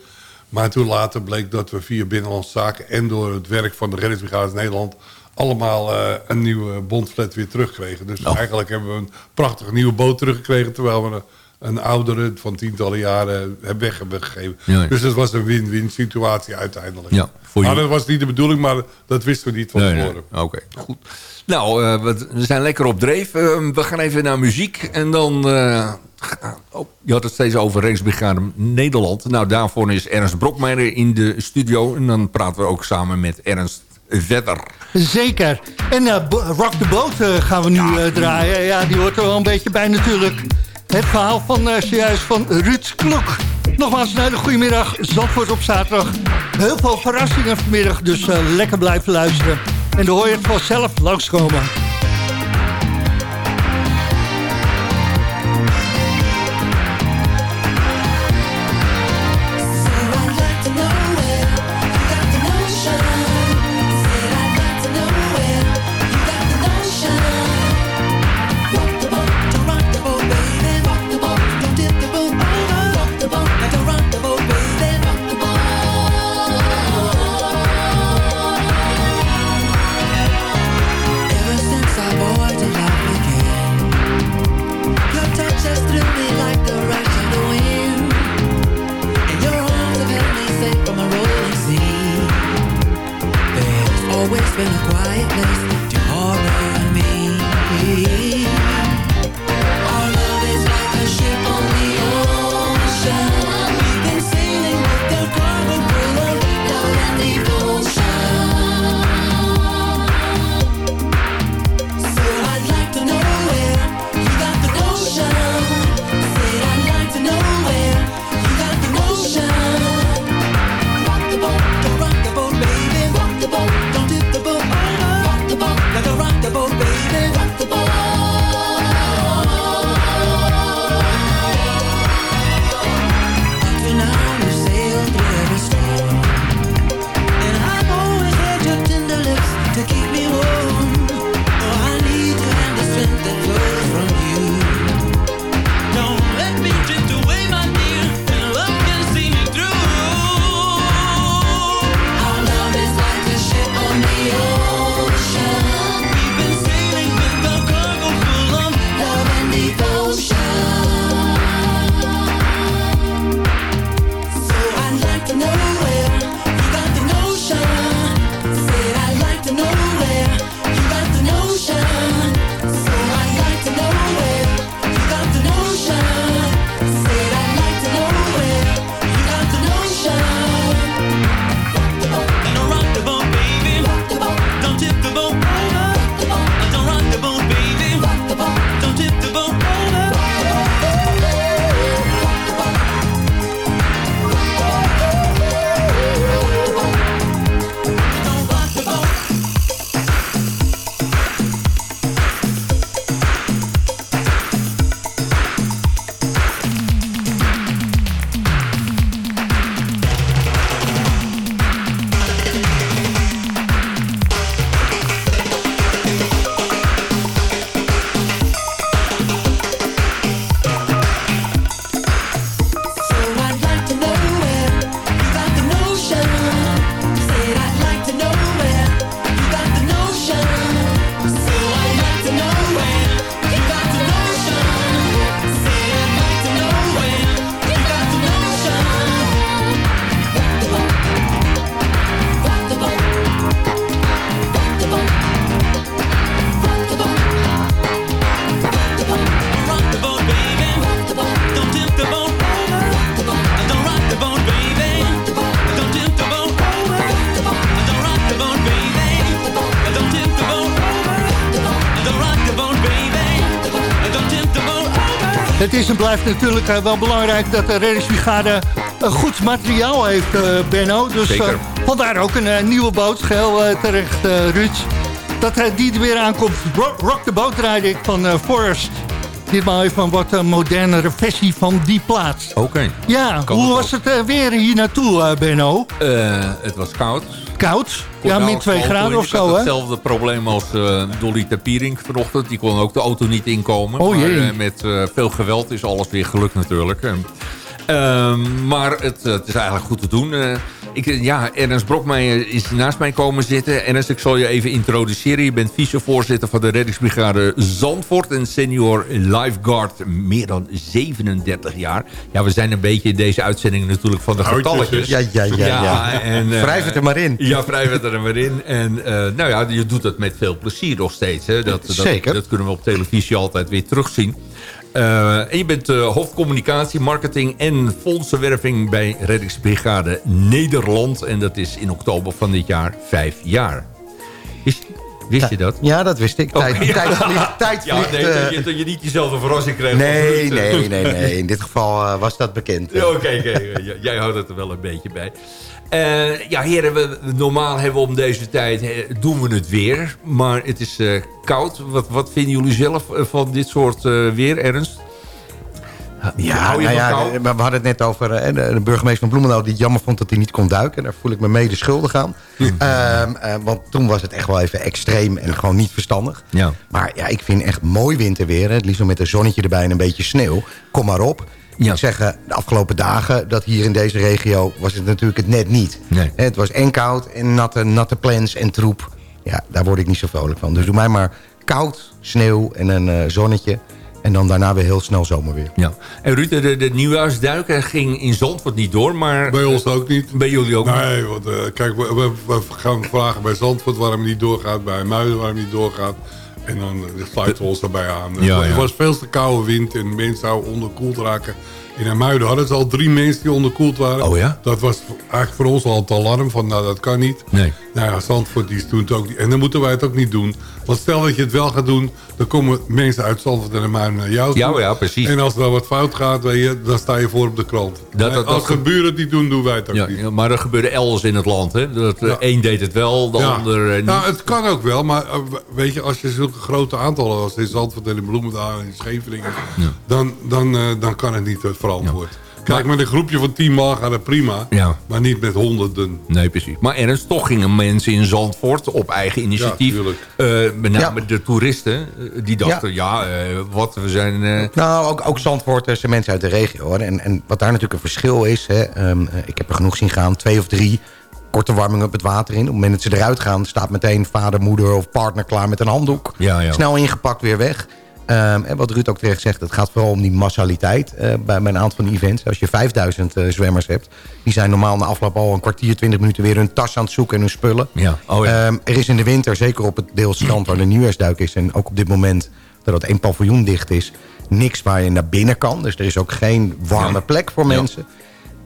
Maar toen later bleek dat we via Binnenlandse Zaken... en door het werk van de reddingsbrigades Nederland... allemaal uh, een nieuwe bondflat weer terugkregen. Dus oh. eigenlijk hebben we een prachtige nieuwe boot teruggekregen... terwijl we een oudere van tientallen jaren weg hebben gegeven. Ja, ja. Dus het was een win-win situatie uiteindelijk. Ja, voor maar dat was niet de bedoeling, maar dat wisten we niet van tevoren. Nee, nee. Oké, goed. Nou, uh, we zijn lekker op dreef. Uh, we gaan even naar muziek. En dan... Uh, oh, je had het steeds over Rijksbrigade Nederland. Nou, daarvoor is Ernst Brokmeijer in de studio. En dan praten we ook samen met Ernst verder. Zeker. En Rock the Boat gaan we nu ja, draaien. Ja, die hoort er wel een beetje bij natuurlijk. Het verhaal van uh, van Ruud Klok. Nogmaals een hele goede middag. Zandvoort op zaterdag. Heel veel verrassingen vanmiddag, dus uh, lekker blijven luisteren. En dan hoor je het vanzelf langskomen. in quiet place. Blijft natuurlijk uh, wel belangrijk dat de reddingsbrigade een goed materiaal heeft, uh, Benno. Dus uh, vandaar ook een nieuwe boot, geheel terecht, Ruud. Dat die er weer aankomt. Rock, rock the Boat rijd ik van Forest. Ditmaal even een wat modernere versie van die plaats. Oké. Ja, hoe was het weer hier naartoe, Benno? het was koud. Koud? Ja, min 2 graden of zo, hè? hetzelfde probleem als uh, Dolly Tapierink vanochtend. Die kon ook de auto niet inkomen. Oh. Maar, uh, met uh, veel geweld is alles weer gelukt natuurlijk. Ehm, maar het, het, is eigenlijk goed te doen. Ik, ja, Ernst Brokmeijer is naast mij komen zitten. Ernst, ik zal je even introduceren. Je bent vicevoorzitter van de reddingsbrigade Zandvoort... en senior lifeguard, meer dan 37 jaar. Ja, we zijn een beetje in deze uitzending natuurlijk van de getalletjes. Ja, ja, ja. ja. ja en, uh, wrijf het er maar in. Ja, wrijf het er maar in. En uh, nou ja, je doet het met veel plezier nog steeds. Hè. Dat, Zeker. Dat, dat kunnen we op televisie altijd weer terugzien. Uh, en je bent uh, hoofdcommunicatie, marketing en fondsenwerving bij Reddingsbrigade Nederland. En dat is in oktober van dit jaar vijf jaar. Wist, wist je dat? Ja, dat wist ik. Tijd, oh, ja. tijd vliegt. Tijd ja, nee, uh, dat, je, dat, je, niet jezelf een verrassing kreeg. Nee, nee, nee, nee. In dit geval was dat bekend. Oké, okay, okay. jij houdt het er wel een beetje bij. Uh, ja, heren, we, normaal hebben we om deze tijd doen we het weer. Maar het is uh, koud. Wat, wat vinden jullie zelf van dit soort uh, weer, Ernst? Ja, nou ja we hadden het net over de burgemeester van Bloemendaal... die het jammer vond dat hij niet kon duiken. Daar voel ik me mede schuldig aan. um, want toen was het echt wel even extreem en gewoon niet verstandig. Ja. Maar ja, ik vind echt mooi winterweer. Het liefst met een zonnetje erbij en een beetje sneeuw. Kom maar op. Ja. Ik zeg, de afgelopen dagen, dat hier in deze regio was het natuurlijk het net niet. Nee. Het was en koud en natte, natte plans en troep. Ja, daar word ik niet zo vrolijk van. Dus doe mij maar koud, sneeuw en een uh, zonnetje. En dan daarna weer heel snel zomerweer. Ja. En Ruud, de, de nieuwjaarsduiken ging in Zandvoort niet door, maar... Bij ons ook niet. Bij jullie ook nee, niet? want uh, kijk, we, we, we, gaan vragen bij Zandvoort waarom het niet doorgaat. Bij Muiden waarom het niet doorgaat. En dan sluiten we ons daarbij aan. Ja, ja. Het was veel te koude wind en mensen zouden onderkoeld raken. In Amuiden hadden ze al drie mensen die onderkoeld waren. Oh ja? Dat was eigenlijk voor ons al het alarm van nou dat kan niet. Nee. Nou ja, Zandvoort die doen het ook niet. En dan moeten wij het ook niet doen. Want stel dat je het wel gaat doen, dan komen mensen uit Zandvoort en Amuiden naar jou toe. Ja, ja, precies. En als er wat fout gaat, weet je, dan sta je voor op de krant. Dat, dat, als de buren het niet doen, doen wij het ook ja, niet. Ja, maar er gebeurde elders in het land. Hè? Dat, ja. Eén deed het wel, de ander niet. Nou, het kan ook wel. Maar weet je, als je zulke grote aantallen als in Zandvoort en in Bloemendaal en in Scheveningen... Dan, dan, uh, dan kan het niet verantwoord. Kijk, met een groepje van tien man gaat het prima. Ja. Maar niet met honderden. Nee, precies. Maar Ernst, toch gingen mensen in Zandvoort op eigen initiatief. Ja, uh, met name ja. de toeristen. Die dachten, ja, ja uh, wat, we zijn... Uh... Nou, ook, ook Zandvoort zijn mensen uit de regio. Hoor. En, en wat daar natuurlijk een verschil is... Hè, um, ik heb er genoeg zien gaan, twee of drie korte warming op het water in. Op het moment dat ze eruit gaan... staat meteen vader, moeder of partner klaar met een handdoek. Ja, ja. Snel ingepakt, weer weg. Um, en wat Ruud ook terecht zegt, het gaat vooral om die massaliteit uh, bij, bij, een aantal van die events. Als je 5000 uh, zwemmers hebt, die zijn normaal na afloop al een kwartier, 20 minuten weer hun tas aan het zoeken en hun spullen. Ja. Oh, ja. Um, er is in de winter, zeker op het deel strand waar de nieuwjaarsduik is en ook op dit moment dat het één paviljoen dicht is, niks waar je naar binnen kan. Dus er is ook geen warme plek voor mensen.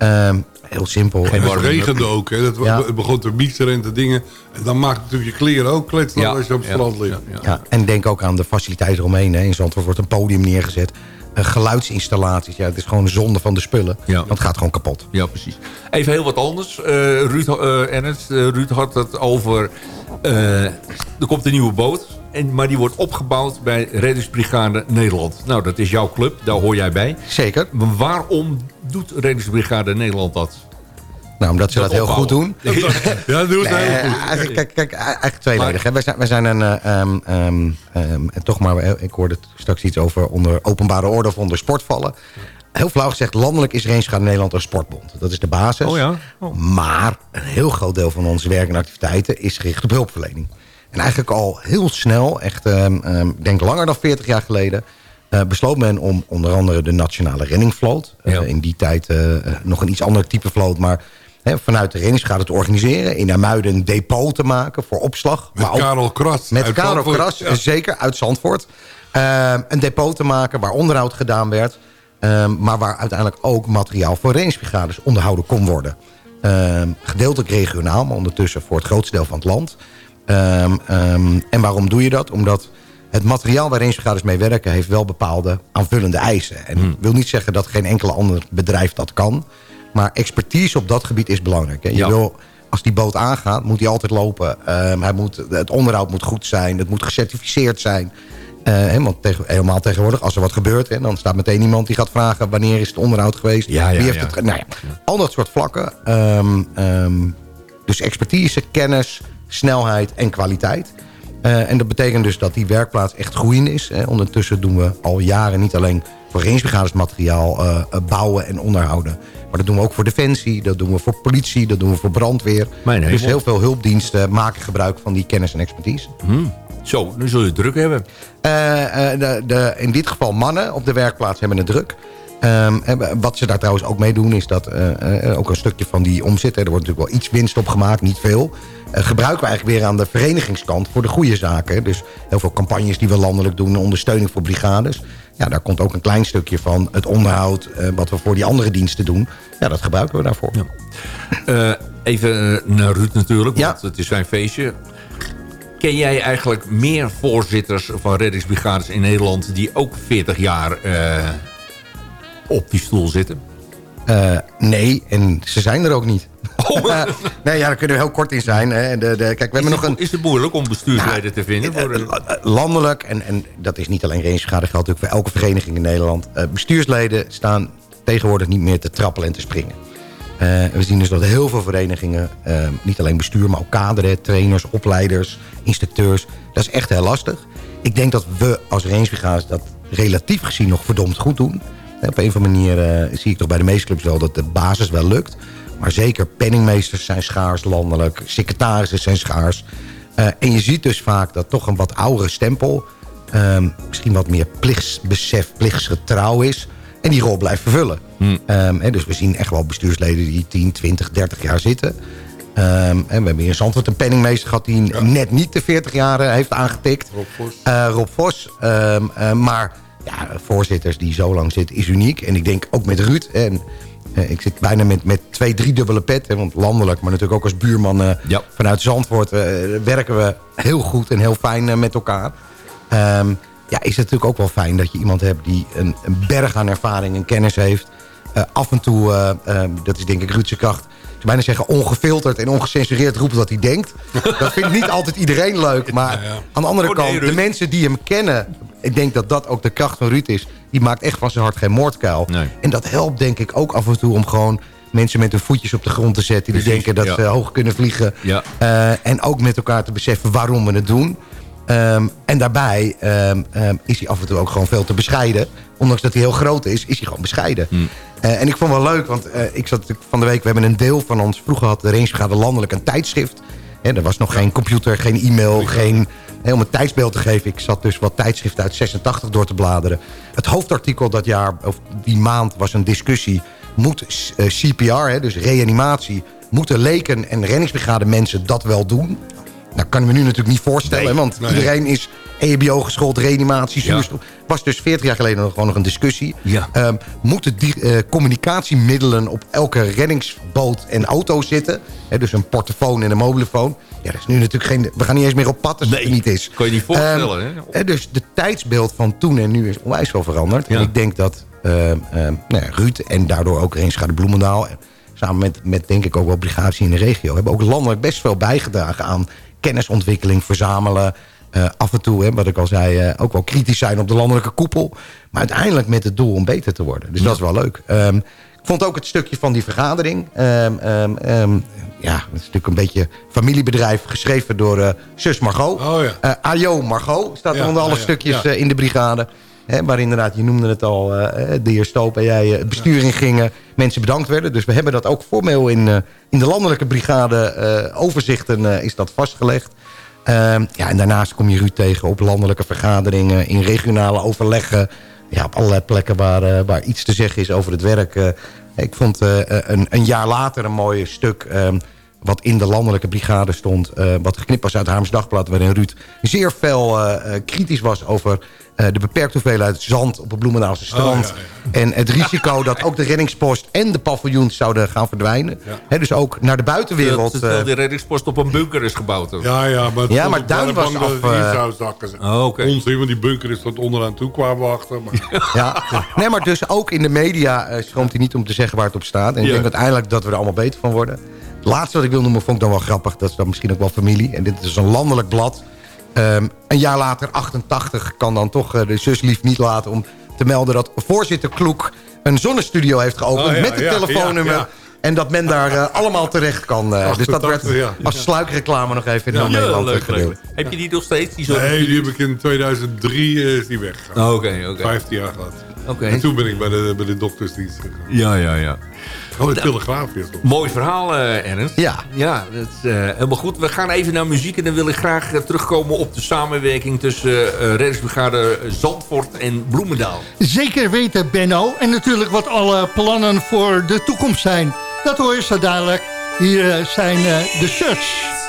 Um, heel simpel. Het regende ook. Hè. Dat, ja. Het begon te mieteren en te dingen. En dan maakt natuurlijk je kleren ook kletsnel ja. als je op het ja. strand ligt. Ja, en denk ook aan de faciliteiten eromheen. Hè. In Zandvoort wordt een podium neergezet. Uh, geluidsinstallaties. Ja, het is gewoon een zonde van de spullen. Want het gaat gewoon kapot. Ja, precies. Even heel wat anders. Uh, Ruud, uh, Ernst, Ruud had het over... er komt een nieuwe boot. En, maar die wordt opgebouwd bij Reddingsbrigade Nederland. Nou, dat is jouw club. Daar hoor jij bij. Zeker. Maar waarom doet Reddingsbrigade Nederland dat? Nou, omdat ze dat, dat heel goed doen. Ja, dat doen ze nee, heel goed. Eigenlijk, kijk, kijk, eigenlijk tweeledig. Wij zijn, wij zijn een... Um, um, um, toch maar, ik hoorde straks iets over onder openbare orde of onder sportvallen. Heel flauw gezegd, landelijk is Reddingsbrigade Nederland een sportbond. Dat is de basis. Oh ja? Oh. Maar een heel groot deel van onze werk en activiteiten is gericht op hulpverlening. En eigenlijk al heel snel, echt, um, um, ik denk langer dan 40 jaar geleden... Uh, besloot men om onder andere de nationale reddingvloot... Uh, ja. in die tijd uh, nog een iets ander type vloot... maar vanuit de reddingsbrigade te organiseren... in Amuiden een depot te maken voor opslag. Met Karel Kras. Met Karel Kras, ja. zeker, uit Zandvoort. Ehm, een depot te maken waar onderhoud gedaan werd... maar waar uiteindelijk ook materiaal voor reddingsbrigades onderhouden kon worden. gedeeltelijk regionaal, maar ondertussen voor het grootste deel van het land... Um, um, en waarom doe je dat? Omdat het materiaal waar rangevergaders mee werken... heeft wel bepaalde aanvullende eisen. En ik wil niet zeggen dat geen enkele ander bedrijf dat kan. Maar expertise op dat gebied is belangrijk. Hè. Je Ja. wil, als die boot aangaat, moet hij altijd lopen. Ehm, hij moet, het onderhoud moet goed zijn. Het moet gecertificeerd zijn. Eh, want tegen, helemaal tegenwoordig, als er wat gebeurt... Hè, dan staat meteen iemand die gaat vragen... wanneer is het onderhoud geweest? Ja, ja, Wie heeft het... Nou ja, al dat soort vlakken. Ehm, ehm, dus expertise, kennis, snelheid en kwaliteit. Eh, en dat betekent dus dat die werkplaats echt groeiend is. Hè. Ondertussen doen we al jaren niet alleen voor rangebrigades materiaal eh, eh, bouwen en onderhouden. Maar dat doen we ook voor defensie, dat doen we voor politie, dat doen we voor brandweer. Mijn dus heel veel hulpdiensten maken gebruik van die kennis en expertise. Hmm. Zo, nu zul je het druk hebben. Eh, de, de, in dit geval mannen op de werkplaats hebben het druk. Ehm, wat ze daar trouwens ook mee doen is dat eh, eh, ook een stukje van die omzet... hè, er wordt natuurlijk wel iets winst op gemaakt, niet veel... eh, gebruiken we eigenlijk weer aan de verenigingskant voor de goede zaken. Dus heel veel campagnes die we landelijk doen, ondersteuning voor brigades. Ja, daar komt ook een klein stukje van het onderhoud... wat we voor die andere diensten doen. Ja, dat gebruiken we daarvoor. Eh, even naar Ruud natuurlijk, want het is zijn feestje. Ken jij eigenlijk meer voorzitters van reddingsbrigades in Nederland... die ook 40 jaar op die stoel zitten? Eh, nee, en ze zijn er ook niet. nee, ja, daar kunnen we heel kort in zijn. Hè. De, de, kijk, we hebben nog een... Is het moeilijk om bestuursleden te vinden? Voor een... Eh, landelijk, en, en dat is niet alleen rangevergadering, geldt natuurlijk voor elke vereniging in Nederland. eh, bestuursleden staan tegenwoordig niet meer te trappelen en te springen. Eh, we zien dus dat heel veel verenigingen, eh, niet alleen bestuur, maar ook kaderen, trainers, opleiders, instructeurs. Dat is echt heel lastig. Ik denk dat we als rangebrigades dat relatief gezien nog verdomd goed doen. Eh, Op een of andere manier eh, zie ik toch bij de meeste clubs wel dat de basis wel lukt. Maar zeker penningmeesters zijn schaars landelijk, secretarissen zijn schaars. Eh, en je ziet dus vaak dat toch een wat oudere stempel... ehm, misschien wat meer plichtsbesef, plichtsgetrouw is... en die rol blijft vervullen. Ehm, hè, dus we zien echt wel bestuursleden die 10, 20, 30 jaar zitten... Ehm, en we hebben hier in Zandvoort een penningmeester gehad... die net niet de 40 jaar heeft aangetikt. Rob Vos. Rob Vos. Ehm, maar ja, voorzitters die zo lang zitten is uniek. En ik denk ook met Ruud. En, eh, ik zit bijna met, met twee, drie dubbele pet. Hè, want landelijk, maar natuurlijk ook als buurman eh, vanuit Zandvoort... eh, werken we heel goed en heel fijn eh, met elkaar. Ehm, ja, is het natuurlijk ook wel fijn dat je iemand hebt... die een, een berg aan ervaring en kennis heeft. Af en toe, dat is denk ik Ruudse kracht... Bijna zeggen ongefilterd en ongecensureerd roepen wat hij denkt. Dat vindt niet altijd iedereen leuk. Maar aan de andere Oh, nee, kant, de mensen die hem kennen... ik denk dat dat ook de kracht van Ruud is. Die maakt echt van zijn hart geen moordkuil. En dat helpt denk ik ook af en toe om gewoon mensen met hun voetjes op de grond te zetten... die Precies, denken dat ja. ze hoog kunnen vliegen. Eh, en ook met elkaar te beseffen waarom we het doen. Ehm, en daarbij ehm, ehm, is hij af en toe ook gewoon veel te bescheiden. Ondanks dat hij heel groot is, is hij gewoon bescheiden. Eh, en ik vond wel leuk, want eh, ik zat van de week... we hebben een deel van ons... vroeger had de landelijk een tijdschrift. Hè, er was nog geen computer, geen e-mail, geen... hè, om een tijdsbeeld te geven, ik zat dus wat tijdschriften uit 86 door te bladeren. Het hoofdartikel dat jaar, of die maand, was een discussie... moet eh, CPR, hè, dus reanimatie... moeten leken en reddingsbrigade mensen dat wel doen? Nou, kan ik me nu natuurlijk niet voorstellen, Nee, want nee. iedereen is EHBO geschoold, reanimatie, Ja. zuurstof. Was dus 40 jaar geleden nog gewoon nog een discussie. Ja. Ehm, moeten die eh, communicatiemiddelen op elke reddingsboot en auto zitten? Dus een portofoon en een mobielefoon. Ja, dat is nu natuurlijk geen... We gaan niet eens meer op pad als het er niet is. Kan je niet voorstellen, Ehm, hè? dus de tijdsbeeld van toen en nu is onwijs veel veranderd. En ik denk dat ehm, nou ja, Ruud en daardoor ook Reenschade Bloemendaal... en samen met, met denk ik ook wel brigades in de regio... hebben ook landelijk best veel bijgedragen aan kennisontwikkeling, verzamelen... eh, af en toe, hè, wat ik al zei, eh, ook wel kritisch zijn op de landelijke koepel. Maar uiteindelijk met het doel om beter te worden. Dus dat is wel leuk. Ehm, ik vond ook het stukje van die vergadering. ehm, ehm, ja, het is natuurlijk een beetje familiebedrijf. Geschreven door eh, zus Margot. Oh ja. Ajo Margot staat Ja, onder alle stukjes in de brigade. Hè, waar inderdaad, je noemde het al, eh, de heer Stoop en jij eh, het bestuur in gingen. Mensen bedankt werden. Dus we hebben dat ook formeel in, eh, in de landelijke brigade eh, overzichten eh, is dat vastgelegd. Ehm, ja, en daarnaast kom je Ruud tegen op landelijke vergaderingen, in regionale overleggen. Ja, op allerlei plekken waar, eh, waar iets te zeggen is over het werk. eh. ik vond eh, een, een jaar later een mooi stuk... ehm, wat in de landelijke brigade stond. eh, wat geknipt was uit Harms Dagblad. Waarin Ruud zeer fel eh, eh, kritisch was over eh, de beperkte hoeveelheid zand op het Bloemendaalse strand. Oh, ja, En het risico dat ook de reddingspost en de paviljoens zouden gaan verdwijnen. Hè, dus ook naar de buitenwereld. Terwijl eh, de reddingspost op een bunker is gebouwd. ook. Ja, ja, maar, het Ja, was maar ook Duin was dat af, eh, zou zakken. Oh, oké. Onzin, want die bunker is tot onderaan toe kwamen we achter. Maar... Ja, nee, maar dus ook in de media eh, schroomt hij niet om te zeggen waar het op staat. En ik denk uiteindelijk dat we er allemaal beter van worden. Het laatste wat ik wil noemen vond ik dan wel grappig. Dat is dan misschien ook wel familie. En dit is een landelijk blad. Ehm, een jaar later, 88, kan dan toch eh, de zuslief niet laten om te melden... dat voorzitter Kloek een zonnestudio heeft geopend Oh, ja, met het ja, telefoonnummer... ja, ja. En dat men daar eh, allemaal terecht kan. eh, dus dat werd 88, ja. als sluikreclame nog even in Ja, heel ja, Nederland leuk, gedeeld. leuk. Heb je die nog steeds? Die zo Nee, die heb ik in 2003 eh, is die weggegaan. Oh, Oké, oké. 15 jaar gehad. Oké. En toen ben ik bij de, bij de doktersdienst gegaan. Ja, ja, ja. Oh, de telegraaf is nog. Mooi verhaal, eh, Ernst. Ja. Ja, dat is eh, helemaal goed. We gaan even naar muziek en dan wil ik graag eh, terugkomen op de samenwerking tussen eh reddingsbrigade Zandvoort en Bloemendaal. Zeker weten, Benno. En natuurlijk wat alle plannen voor de toekomst zijn. Dat hoor je zo dadelijk. Hier zijn eh, de shirts.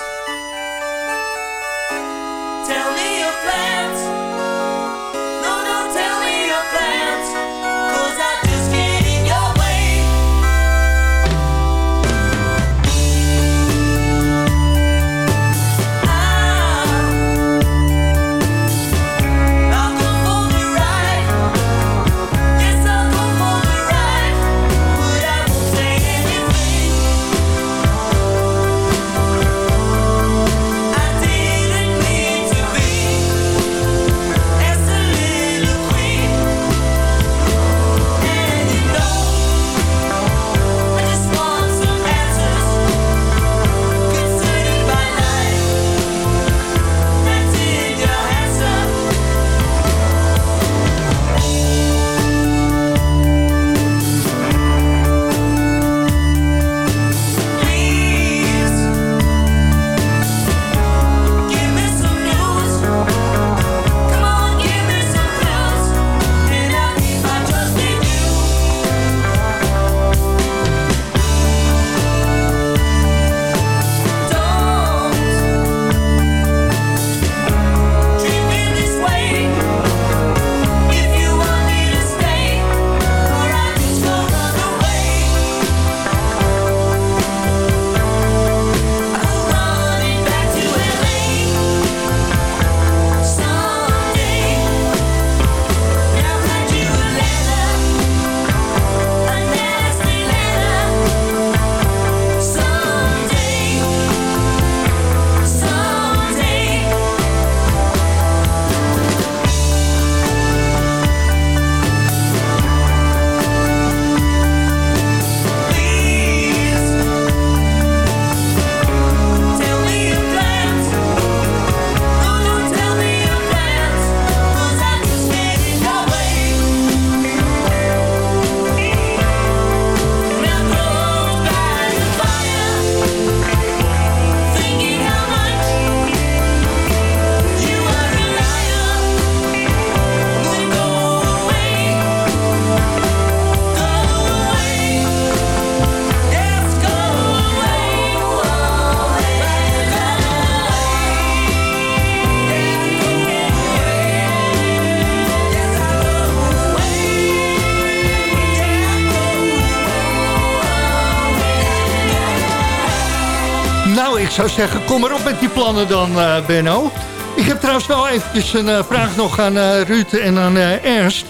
Zeggen, kom maar op met die plannen dan, eh, Benno. Ik heb trouwens wel eventjes een eh, vraag nog aan eh, Ruud en aan Ernst.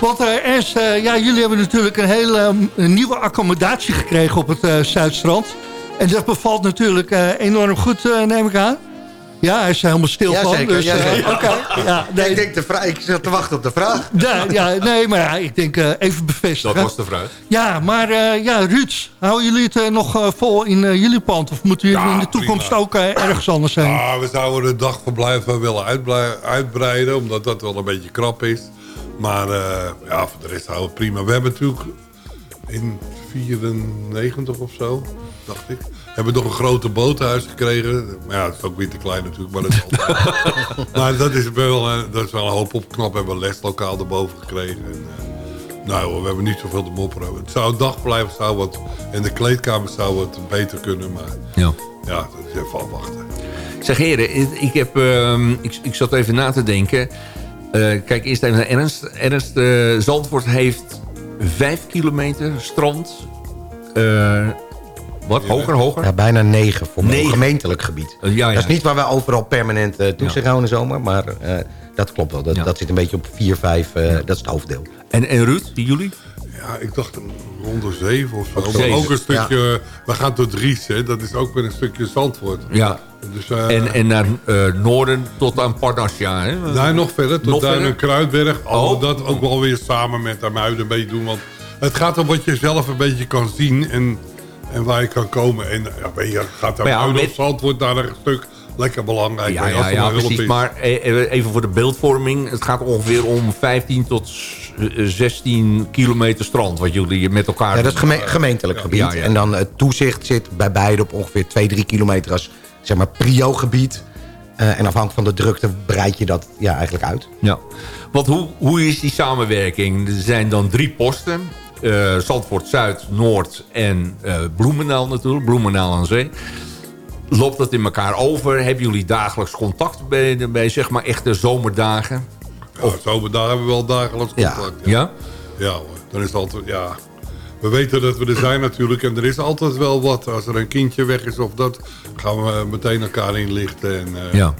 Want Ernst, ja, jullie hebben natuurlijk een hele een nieuwe accommodatie gekregen op het Zuidstrand. En dat bevalt natuurlijk enorm goed, neem ik aan. Ja, hij is helemaal stil van. Dus, eh, ja, nee, Ik, denk de vraag, ik zat te wachten op de vraag. ja, ja, nee, maar ja, ik denk eh, even bevestigen. Dat was de vraag. Ja, maar eh, ja, Ruud, houden jullie het nog eh, vol in jullie pand? Of moeten jullie Ja, in de toekomst prima. ook ergens anders zijn? Ah, we zouden het dagverblijf wel willen uitbreiden, omdat dat wel een beetje krap is. Maar eh, ja, voor de rest houden we het prima. We hebben natuurlijk in 94 of zo, dacht ik, hebben we nog een grote boothuis gekregen. Maar ja, het is ook weer te klein natuurlijk, maar dat is maar dat is, wel, eh, dat is wel een hoop opknap. We hebben een leslokaal erboven gekregen. En, eh, Nou, we hebben niet zoveel te mopperen. Het zou een dagblijven zou wat... En de kleedkamer zou het beter kunnen, maar... Ja. Ja, dat is even afwachten. Zeg heren, ik, heb, ehm, ik, ik zat even na te denken. Eh, kijk, eerst even naar Ernst. Ernst, Zandvoort heeft vijf kilometer strand. Wat? Hoger, hoger? Ja, bijna negen voor Negen. een gemeentelijk gebied. ja, ja. Dat is niet waar we overal permanent uh, toezicht houden in de zomer. Maar uh, dat klopt wel. Dat, dat zit een beetje op vier, vijf. Uh, dat is het hoofddeel. En, en Ruud, jullie? Ja, ik dacht rond de zeven of zo. Ook, zeven. ook een stukje... Ja. We gaan tot Ries, hè. Dat is ook weer een stukje Zandvoort. Ja. Dus, en, en naar noorden tot aan Parnassia, hè? Nee, nog verder. Tot daar een Kruidberg. Al oh. dat ook wel weer samen met Amuiden een beetje doen. Want het gaat om wat je zelf een beetje kan zien. En en waar je kan komen. En ja, ben je gaat daar ja, met... Zandvoort daar een stuk lekker belangrijk. Ja, ja, ja precies. Maar even voor de beeldvorming. Het gaat ongeveer om 15 tot 16 kilometer strand. Wat jullie met elkaar... Ja, dat is geme gemeentelijk gebied. Ja, ja. En dan het toezicht zit bij beide op ongeveer 2, 3 kilometer als zeg maar prio-gebied. Uh, en afhankelijk van de drukte breid je dat ja, eigenlijk uit. Ja. Want hoe, hoe is die samenwerking? Er zijn dan drie posten. Uh, Zandvoort Zuid, Noord en uh, Bloemendaal natuurlijk. Bloemendaal aan zee. Loopt dat in elkaar over? Hebben jullie dagelijks contact bij, bij zeg maar echte zomerdagen? Ja, zomerdagen hebben we wel dagelijks contact. Ja? Ja, ja hoor. Dan is het altijd, ja... We weten dat we er zijn natuurlijk. En er is altijd wel wat. Als er een kindje weg is of dat... gaan we meteen elkaar inlichten. En, uh, ja.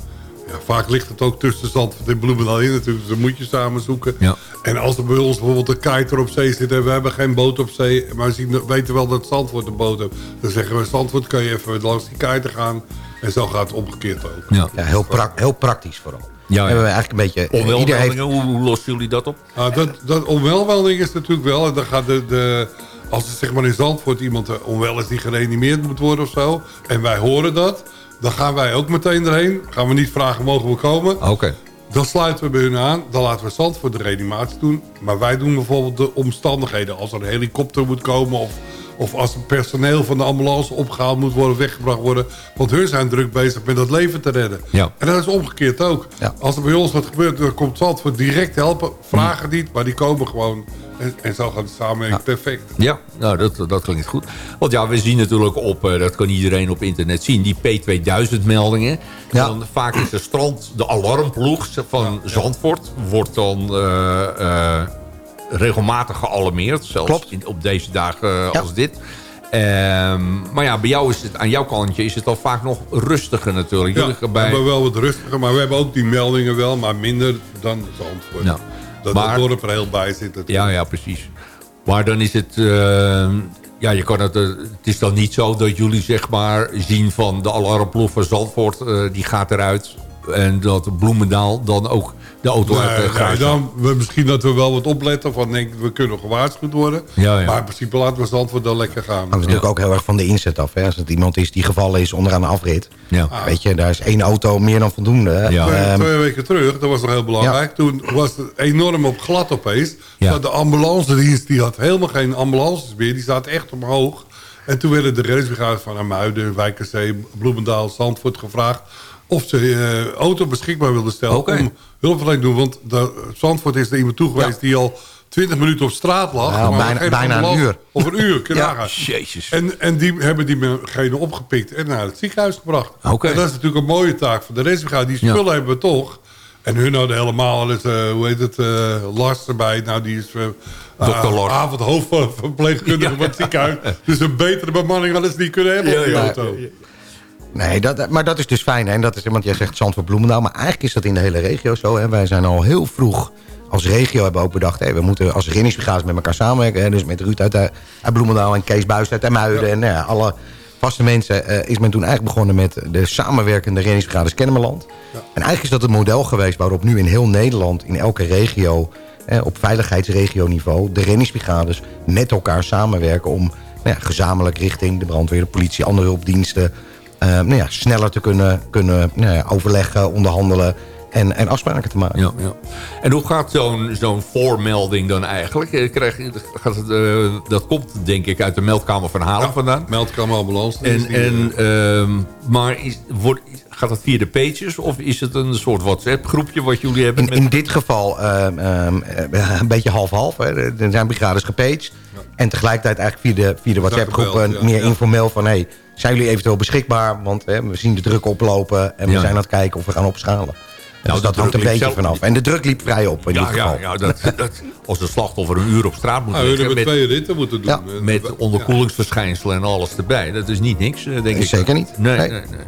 Ja, vaak ligt het ook tussen Zandvoort en Bloemendaal in natuurlijk. Dus dan moet je samen zoeken. Ja. En als er bij ons bijvoorbeeld een kiter op zee zit... en we hebben geen boot op zee... maar we zien, weten wel dat Zandvoort een boot heeft... dan zeggen we Zandvoort kan je even langs die kiter gaan. En zo gaat het omgekeerd ook. Ja, ja heel, pra heel praktisch vooral. Ja, ja. Hebben we eigenlijk een beetje... Onwelmeldingen, heeft... hoe, hoe lossen jullie dat op? Nou, dat, dat onwelmelding is natuurlijk wel... en dan gaat de, de, als er zeg maar in Zandvoort iemand onwel is die gereanimeerd moet worden of zo... en wij horen dat... Dan gaan wij ook meteen erheen. Gaan we niet vragen, mogen we komen? Oké. Okay. Dan sluiten we bij hun aan. Dan laten we zand voor de reanimatie doen. Maar wij doen bijvoorbeeld de omstandigheden. Als er een helikopter moet komen... of, of als het personeel van de ambulance opgehaald moet worden... weggebracht worden. Want hun zijn druk bezig met dat leven te redden. Ja. En dat is omgekeerd ook. Ja. Als er bij ons wat gebeurt... dan komt Zandvoort direct helpen. Vragen niet, maar die komen gewoon... En, en zo gaat het samenwerking ja. perfect. Ja, nou, dat, dat klinkt goed. Want ja, we zien natuurlijk op, uh, dat kan iedereen op internet zien... die P2000-meldingen. Ja. Dan vaak is de strand, de alarmploeg van ja, Zandvoort... wordt dan uh, uh, regelmatig gealarmeerd. Zelfs Klopt. In, op deze dagen als dit. Um, maar ja, bij jou is het, aan jouw kantje is het al vaak nog rustiger natuurlijk. Ja, we hebben wel wat rustiger, maar we hebben ook die meldingen wel... maar minder dan Zandvoort. Ja. Dat Maar- het dorp er heel bij zit. Ja, ja, precies. Maar dan is het... eh, ja, je kan het, eh, het is dan niet zo dat jullie zeg maar zien van de alarmploeg van Zandvoort... eh, die gaat eruit. En dat Bloemendaal dan ook de auto uit Nee, garage nee, dan, we, misschien dat we wel wat opletten van denk we kunnen gewaarschuwd worden. Ja, ja. Maar in principe laten we Zandvoort dan lekker gaan. hangt natuurlijk ook heel erg van de inzet af. Hè. Als het iemand is die gevallen is onderaan de afrit. Ja. Weet je, daar is één auto meer dan voldoende. Twee, Ehm, twee weken terug, dat was nog heel belangrijk. Toen was het enorm op glad opeens. Ja. Dat de ambulance dienst die had helemaal geen ambulances meer. Die zat echt omhoog. En toen werden de reddingsbrigades van Amuiden, Wijkerzee, Bloemendaal, Zandvoort gevraagd... of ze eh, auto beschikbaar wilden stellen om hulpverlening te doen. Want de, Zandvoort is er iemand toe geweest die al 20 minuten op straat lag. Bijna- een uur. Of een uur, kun je Ja. Jezus. En, en die hebben diegene opgepikt en naar het ziekenhuis gebracht. Oké. En dat is natuurlijk een mooie taak van de reddingsbrigade. Die spullen hebben we toch. En hun hadden helemaal, dus, eh, hoe heet het, eh, Lars erbij. Nou, die is uh, Dr. Lars. avondhoofdverpleegkundige Ja. van het ziekenhuis. Dus een betere bemanning hadden ze niet kunnen hebben op die Ja, ja. auto. Nee, dat, maar dat is dus fijn. Hè? En dat is, want jij zegt Zandvoort Bloemendaal. Maar eigenlijk is dat in de hele regio zo. Hè? Wij zijn al heel vroeg als regio hebben we ook bedacht... Hè, we moeten als reddingsbrigades met elkaar samenwerken. Hè? Dus met Ruud uit, eh, uit Bloemendaal en Kees Buis uit Emuiden. En nou ja, alle vaste mensen eh, is men toen eigenlijk begonnen met de samenwerkende reddingsbrigades Kennemerland. En eigenlijk is dat het model geweest waarop nu in heel Nederland... in elke regio eh, op veiligheidsregioniveau... de reddingsbrigades met elkaar samenwerken... om nou ja, gezamenlijk richting de brandweer, de politie, andere hulpdiensten... eh, nou ja, sneller te kunnen, kunnen nou ja, overleggen, onderhandelen... en, en afspraken te maken. Ja, ja. En hoe gaat zo'n zo'n voormelding dan eigenlijk? Eh, Krijg, je- gaat het, eh, dat komt denk ik uit de meldkamer van Halen vandaan. Meldkamer ambulance. En, en, ehm, maar is, wordt, gaat dat via de pages of is het een soort WhatsApp groepje wat jullie hebben? In, in dit geval ehm, ehm, eh, een beetje half-half. hè. Er zijn brigades gepaged. En tegelijkertijd eigenlijk via de, via de eh, ja. meer Ja. informeel van... Hey, zijn jullie eventueel beschikbaar? Want hè, we zien de druk oplopen en we Ja. zijn aan het kijken of we gaan opschalen. Nou, dus dat hangt een beetje zelf- vanaf. En de druk liep vrij op in ja, dit ja, geval. ja dat, dat, als de slachtoffer een uur op straat moet we liggen hebben met, twee ritten moeten doen. Ja. Met onderkoelingsverschijnselen en alles erbij. Dat is niet niks, eh, denk ik. Zeker niet. Nee, Nee. nee, nee.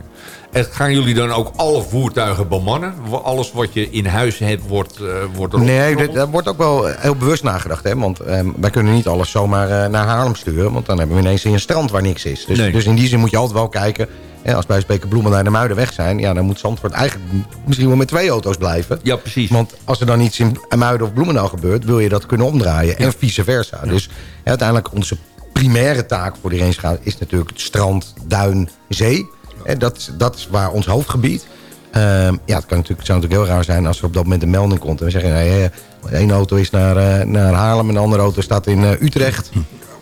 En gaan jullie dan ook alle voertuigen bemannen? Alles wat je in huis hebt, wordt, eh wordt erop Nee, dat- daar wordt ook wel heel bewust nagedacht. Hè? Want ehm, wij kunnen niet alles zomaar eh, naar Haarlem sturen. Want dan hebben we ineens een strand waar niks is. Dus, Nee. dus in die zin moet je altijd wel kijken. Hè, als bij spreken Bloemen naar Muiden weg zijn... Ja, dan moet Zandvoort eigenlijk misschien wel met twee auto's blijven. Ja, precies. Want als er dan iets in Muiden of Bloemendaal gebeurt... wil je dat kunnen omdraaien. En vice versa. Dus uiteindelijk onze primaire taak voor die range is natuurlijk het strand, duin, zee. Hè, dat, is- dat is waar ons hoofdgebied. Ehm, ja, het, kan natuurlijk, het zou natuurlijk heel raar zijn als er op dat moment een melding komt. En we zeggen, nee, eh, één auto is naar, eh, naar Haarlem en de andere auto staat in eh, Utrecht.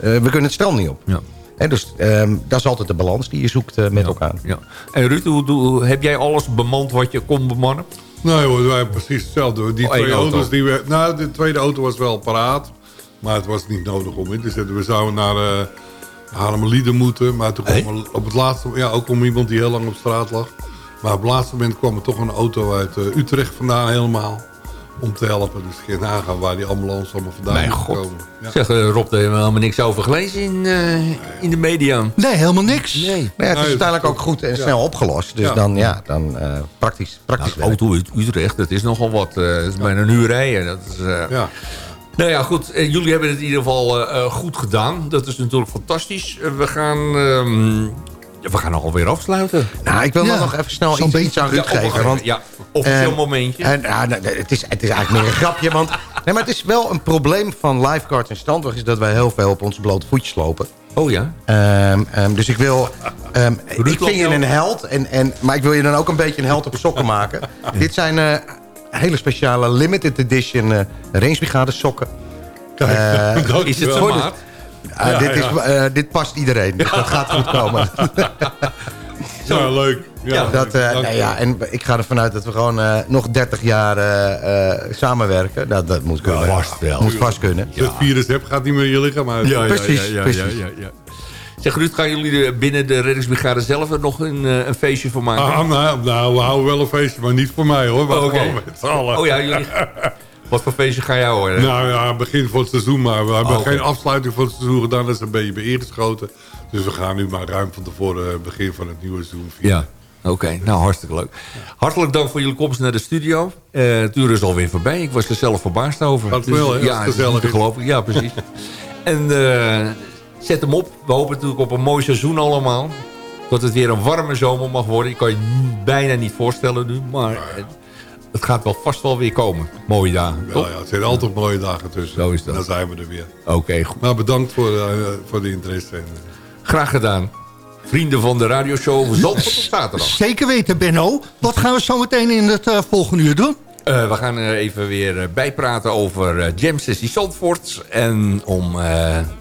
Eh, we kunnen het strand niet op. Ja. Dus ehm, dat is altijd de balans die je zoekt met elkaar. Ja. En Ruud, hoe, hoe- heb jij alles bemand wat je kon bemannen? Nee hoor, wij hebben precies hetzelfde. Die Oh, twee auto. auto's die we... Nou, de tweede auto was wel paraat. Maar het was niet nodig om in te zetten. We zouden naar uh, Haarlemmerlieden moeten. Maar toen kwam er op het laatste... Ja, ook om iemand die heel lang op straat lag. Maar op het laatste moment kwam er toch een auto uit eh, Utrecht vandaan helemaal. Om te helpen. Dus ik ging nagaan waar die ambulance allemaal vandaan Mijn god. komen. Ja. Zeg, eh, Rob, daar hebben we helemaal niks over gelezen in, eh, in de media. Nee, helemaal niks. Nee. Maar ja, het is Nee, uiteindelijk ook goed en ja. snel opgelost. Dus Ja. dan, ja, dan eh, praktisch, praktisch Nou, auto uit Utrecht, dat is nogal wat. eh, dat is bijna een uur rijden. Dat is, eh, Ja. Nou ja, goed. eh, jullie hebben het in ieder geval eh, eh, goed gedaan. Dat is natuurlijk fantastisch. We gaan... ehm, ja, we gaan alweer afsluiten. Nou, ik wil Ja, nog even snel iets, beetje. iets aan Ruud Ja, geven. Want ja, officieel Eh, momentje. En, ja, nou, het, is, het is eigenlijk meer een grapje. Want, nee, maar het is wel een probleem van lifeguards en strandwacht... is dat wij heel veel op onze blote voetjes lopen. oh ja? Ehm, ehm, dus ik wil... ehm, ik vind je een held. En, en, maar ik wil je dan ook een beetje een held op sokken maken. Dit zijn eh, hele speciale limited edition eh rangebrigade sokken. Eh, Is het zo maat? ah, dit, is, eh, dit past iedereen. Dus dat gaat goed komen. Ja, leuk. Ja, Dat, ja, en ik ga ervan uit dat we gewoon nog 30 jaar samenwerken. Dat, dat moet kunnen. vast wel. Moet vast kunnen. Het virus hebt, gaat niet meer in je lichaam uit. Ja, ja, Precies, ja, ja, precies. Zeg Ruud, gaan jullie binnen de reddingsbrigade zelf er nog een, eh, een feestje van maken? Ah, nou, nou, we houden wel een feestje, maar niet voor mij hoor. Oh, allen. Oh ja, jullie... Wat voor feestje ga jij horen? Nou ja, begin van het seizoen, maar we hebben Oh, geen afsluiting van het seizoen gedaan. Dat is een beetje ingeschoten. Dus we gaan nu maar ruim van tevoren het begin van het nieuwe seizoen vieren. Ja. Oké, nou hartstikke leuk. Hartelijk dank voor jullie komst naar de studio. Eh het uur is alweer voorbij. Ik was er zelf verbaasd over. Wel, hè, Ja, gezellig is. geloven. Ja, precies. en eh, zet hem op. We hopen natuurlijk op een mooi seizoen allemaal. Dat het weer een warme zomer mag worden. Ik kan je bijna niet voorstellen nu. Maar het, het gaat wel vast wel weer komen. Mooie dagen, Ja, ja, het zijn altijd mooie dagen tussen. Zo is dat. Dan zijn we er weer. Oké, goed. Maar bedankt voor, eh, voor de interesse. Graag gedaan. Vrienden van de radioshow Zandvoort op zaterdag. Zeker weten, Benno. Wat gaan we zo meteen in het eh, volgende uur doen? Eh, we gaan er even weer eh, bijpraten over eh, Jam Sessie Zandvoort. En, om,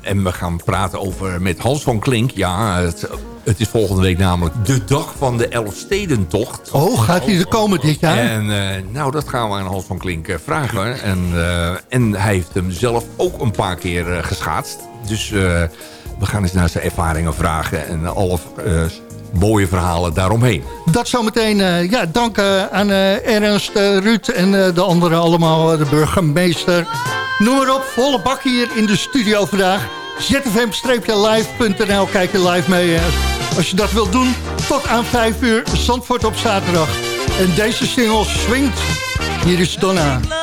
en we gaan praten over met Hans van Klink. Ja, het, het is volgende week namelijk de dag van de Elfstedentocht. Oh, gaat hij er komen dit jaar? En nou, dat gaan we aan Hans van Klink vragen. En, en hij heeft hem zelf ook een paar keer geschaatst. Dus we gaan eens naar zijn ervaringen vragen. En alle mooie verhalen daaromheen. Dat zometeen, eh ja, dank eh, aan eh, Ernst, Ruud en de anderen allemaal, de burgemeester. Noem maar op, volle bak hier in de studio vandaag. zfm-live.nl, kijk je live mee. als je dat wilt doen, tot aan 5 uur, Zandvoort op zaterdag. En deze single swingt. Hier is Donna.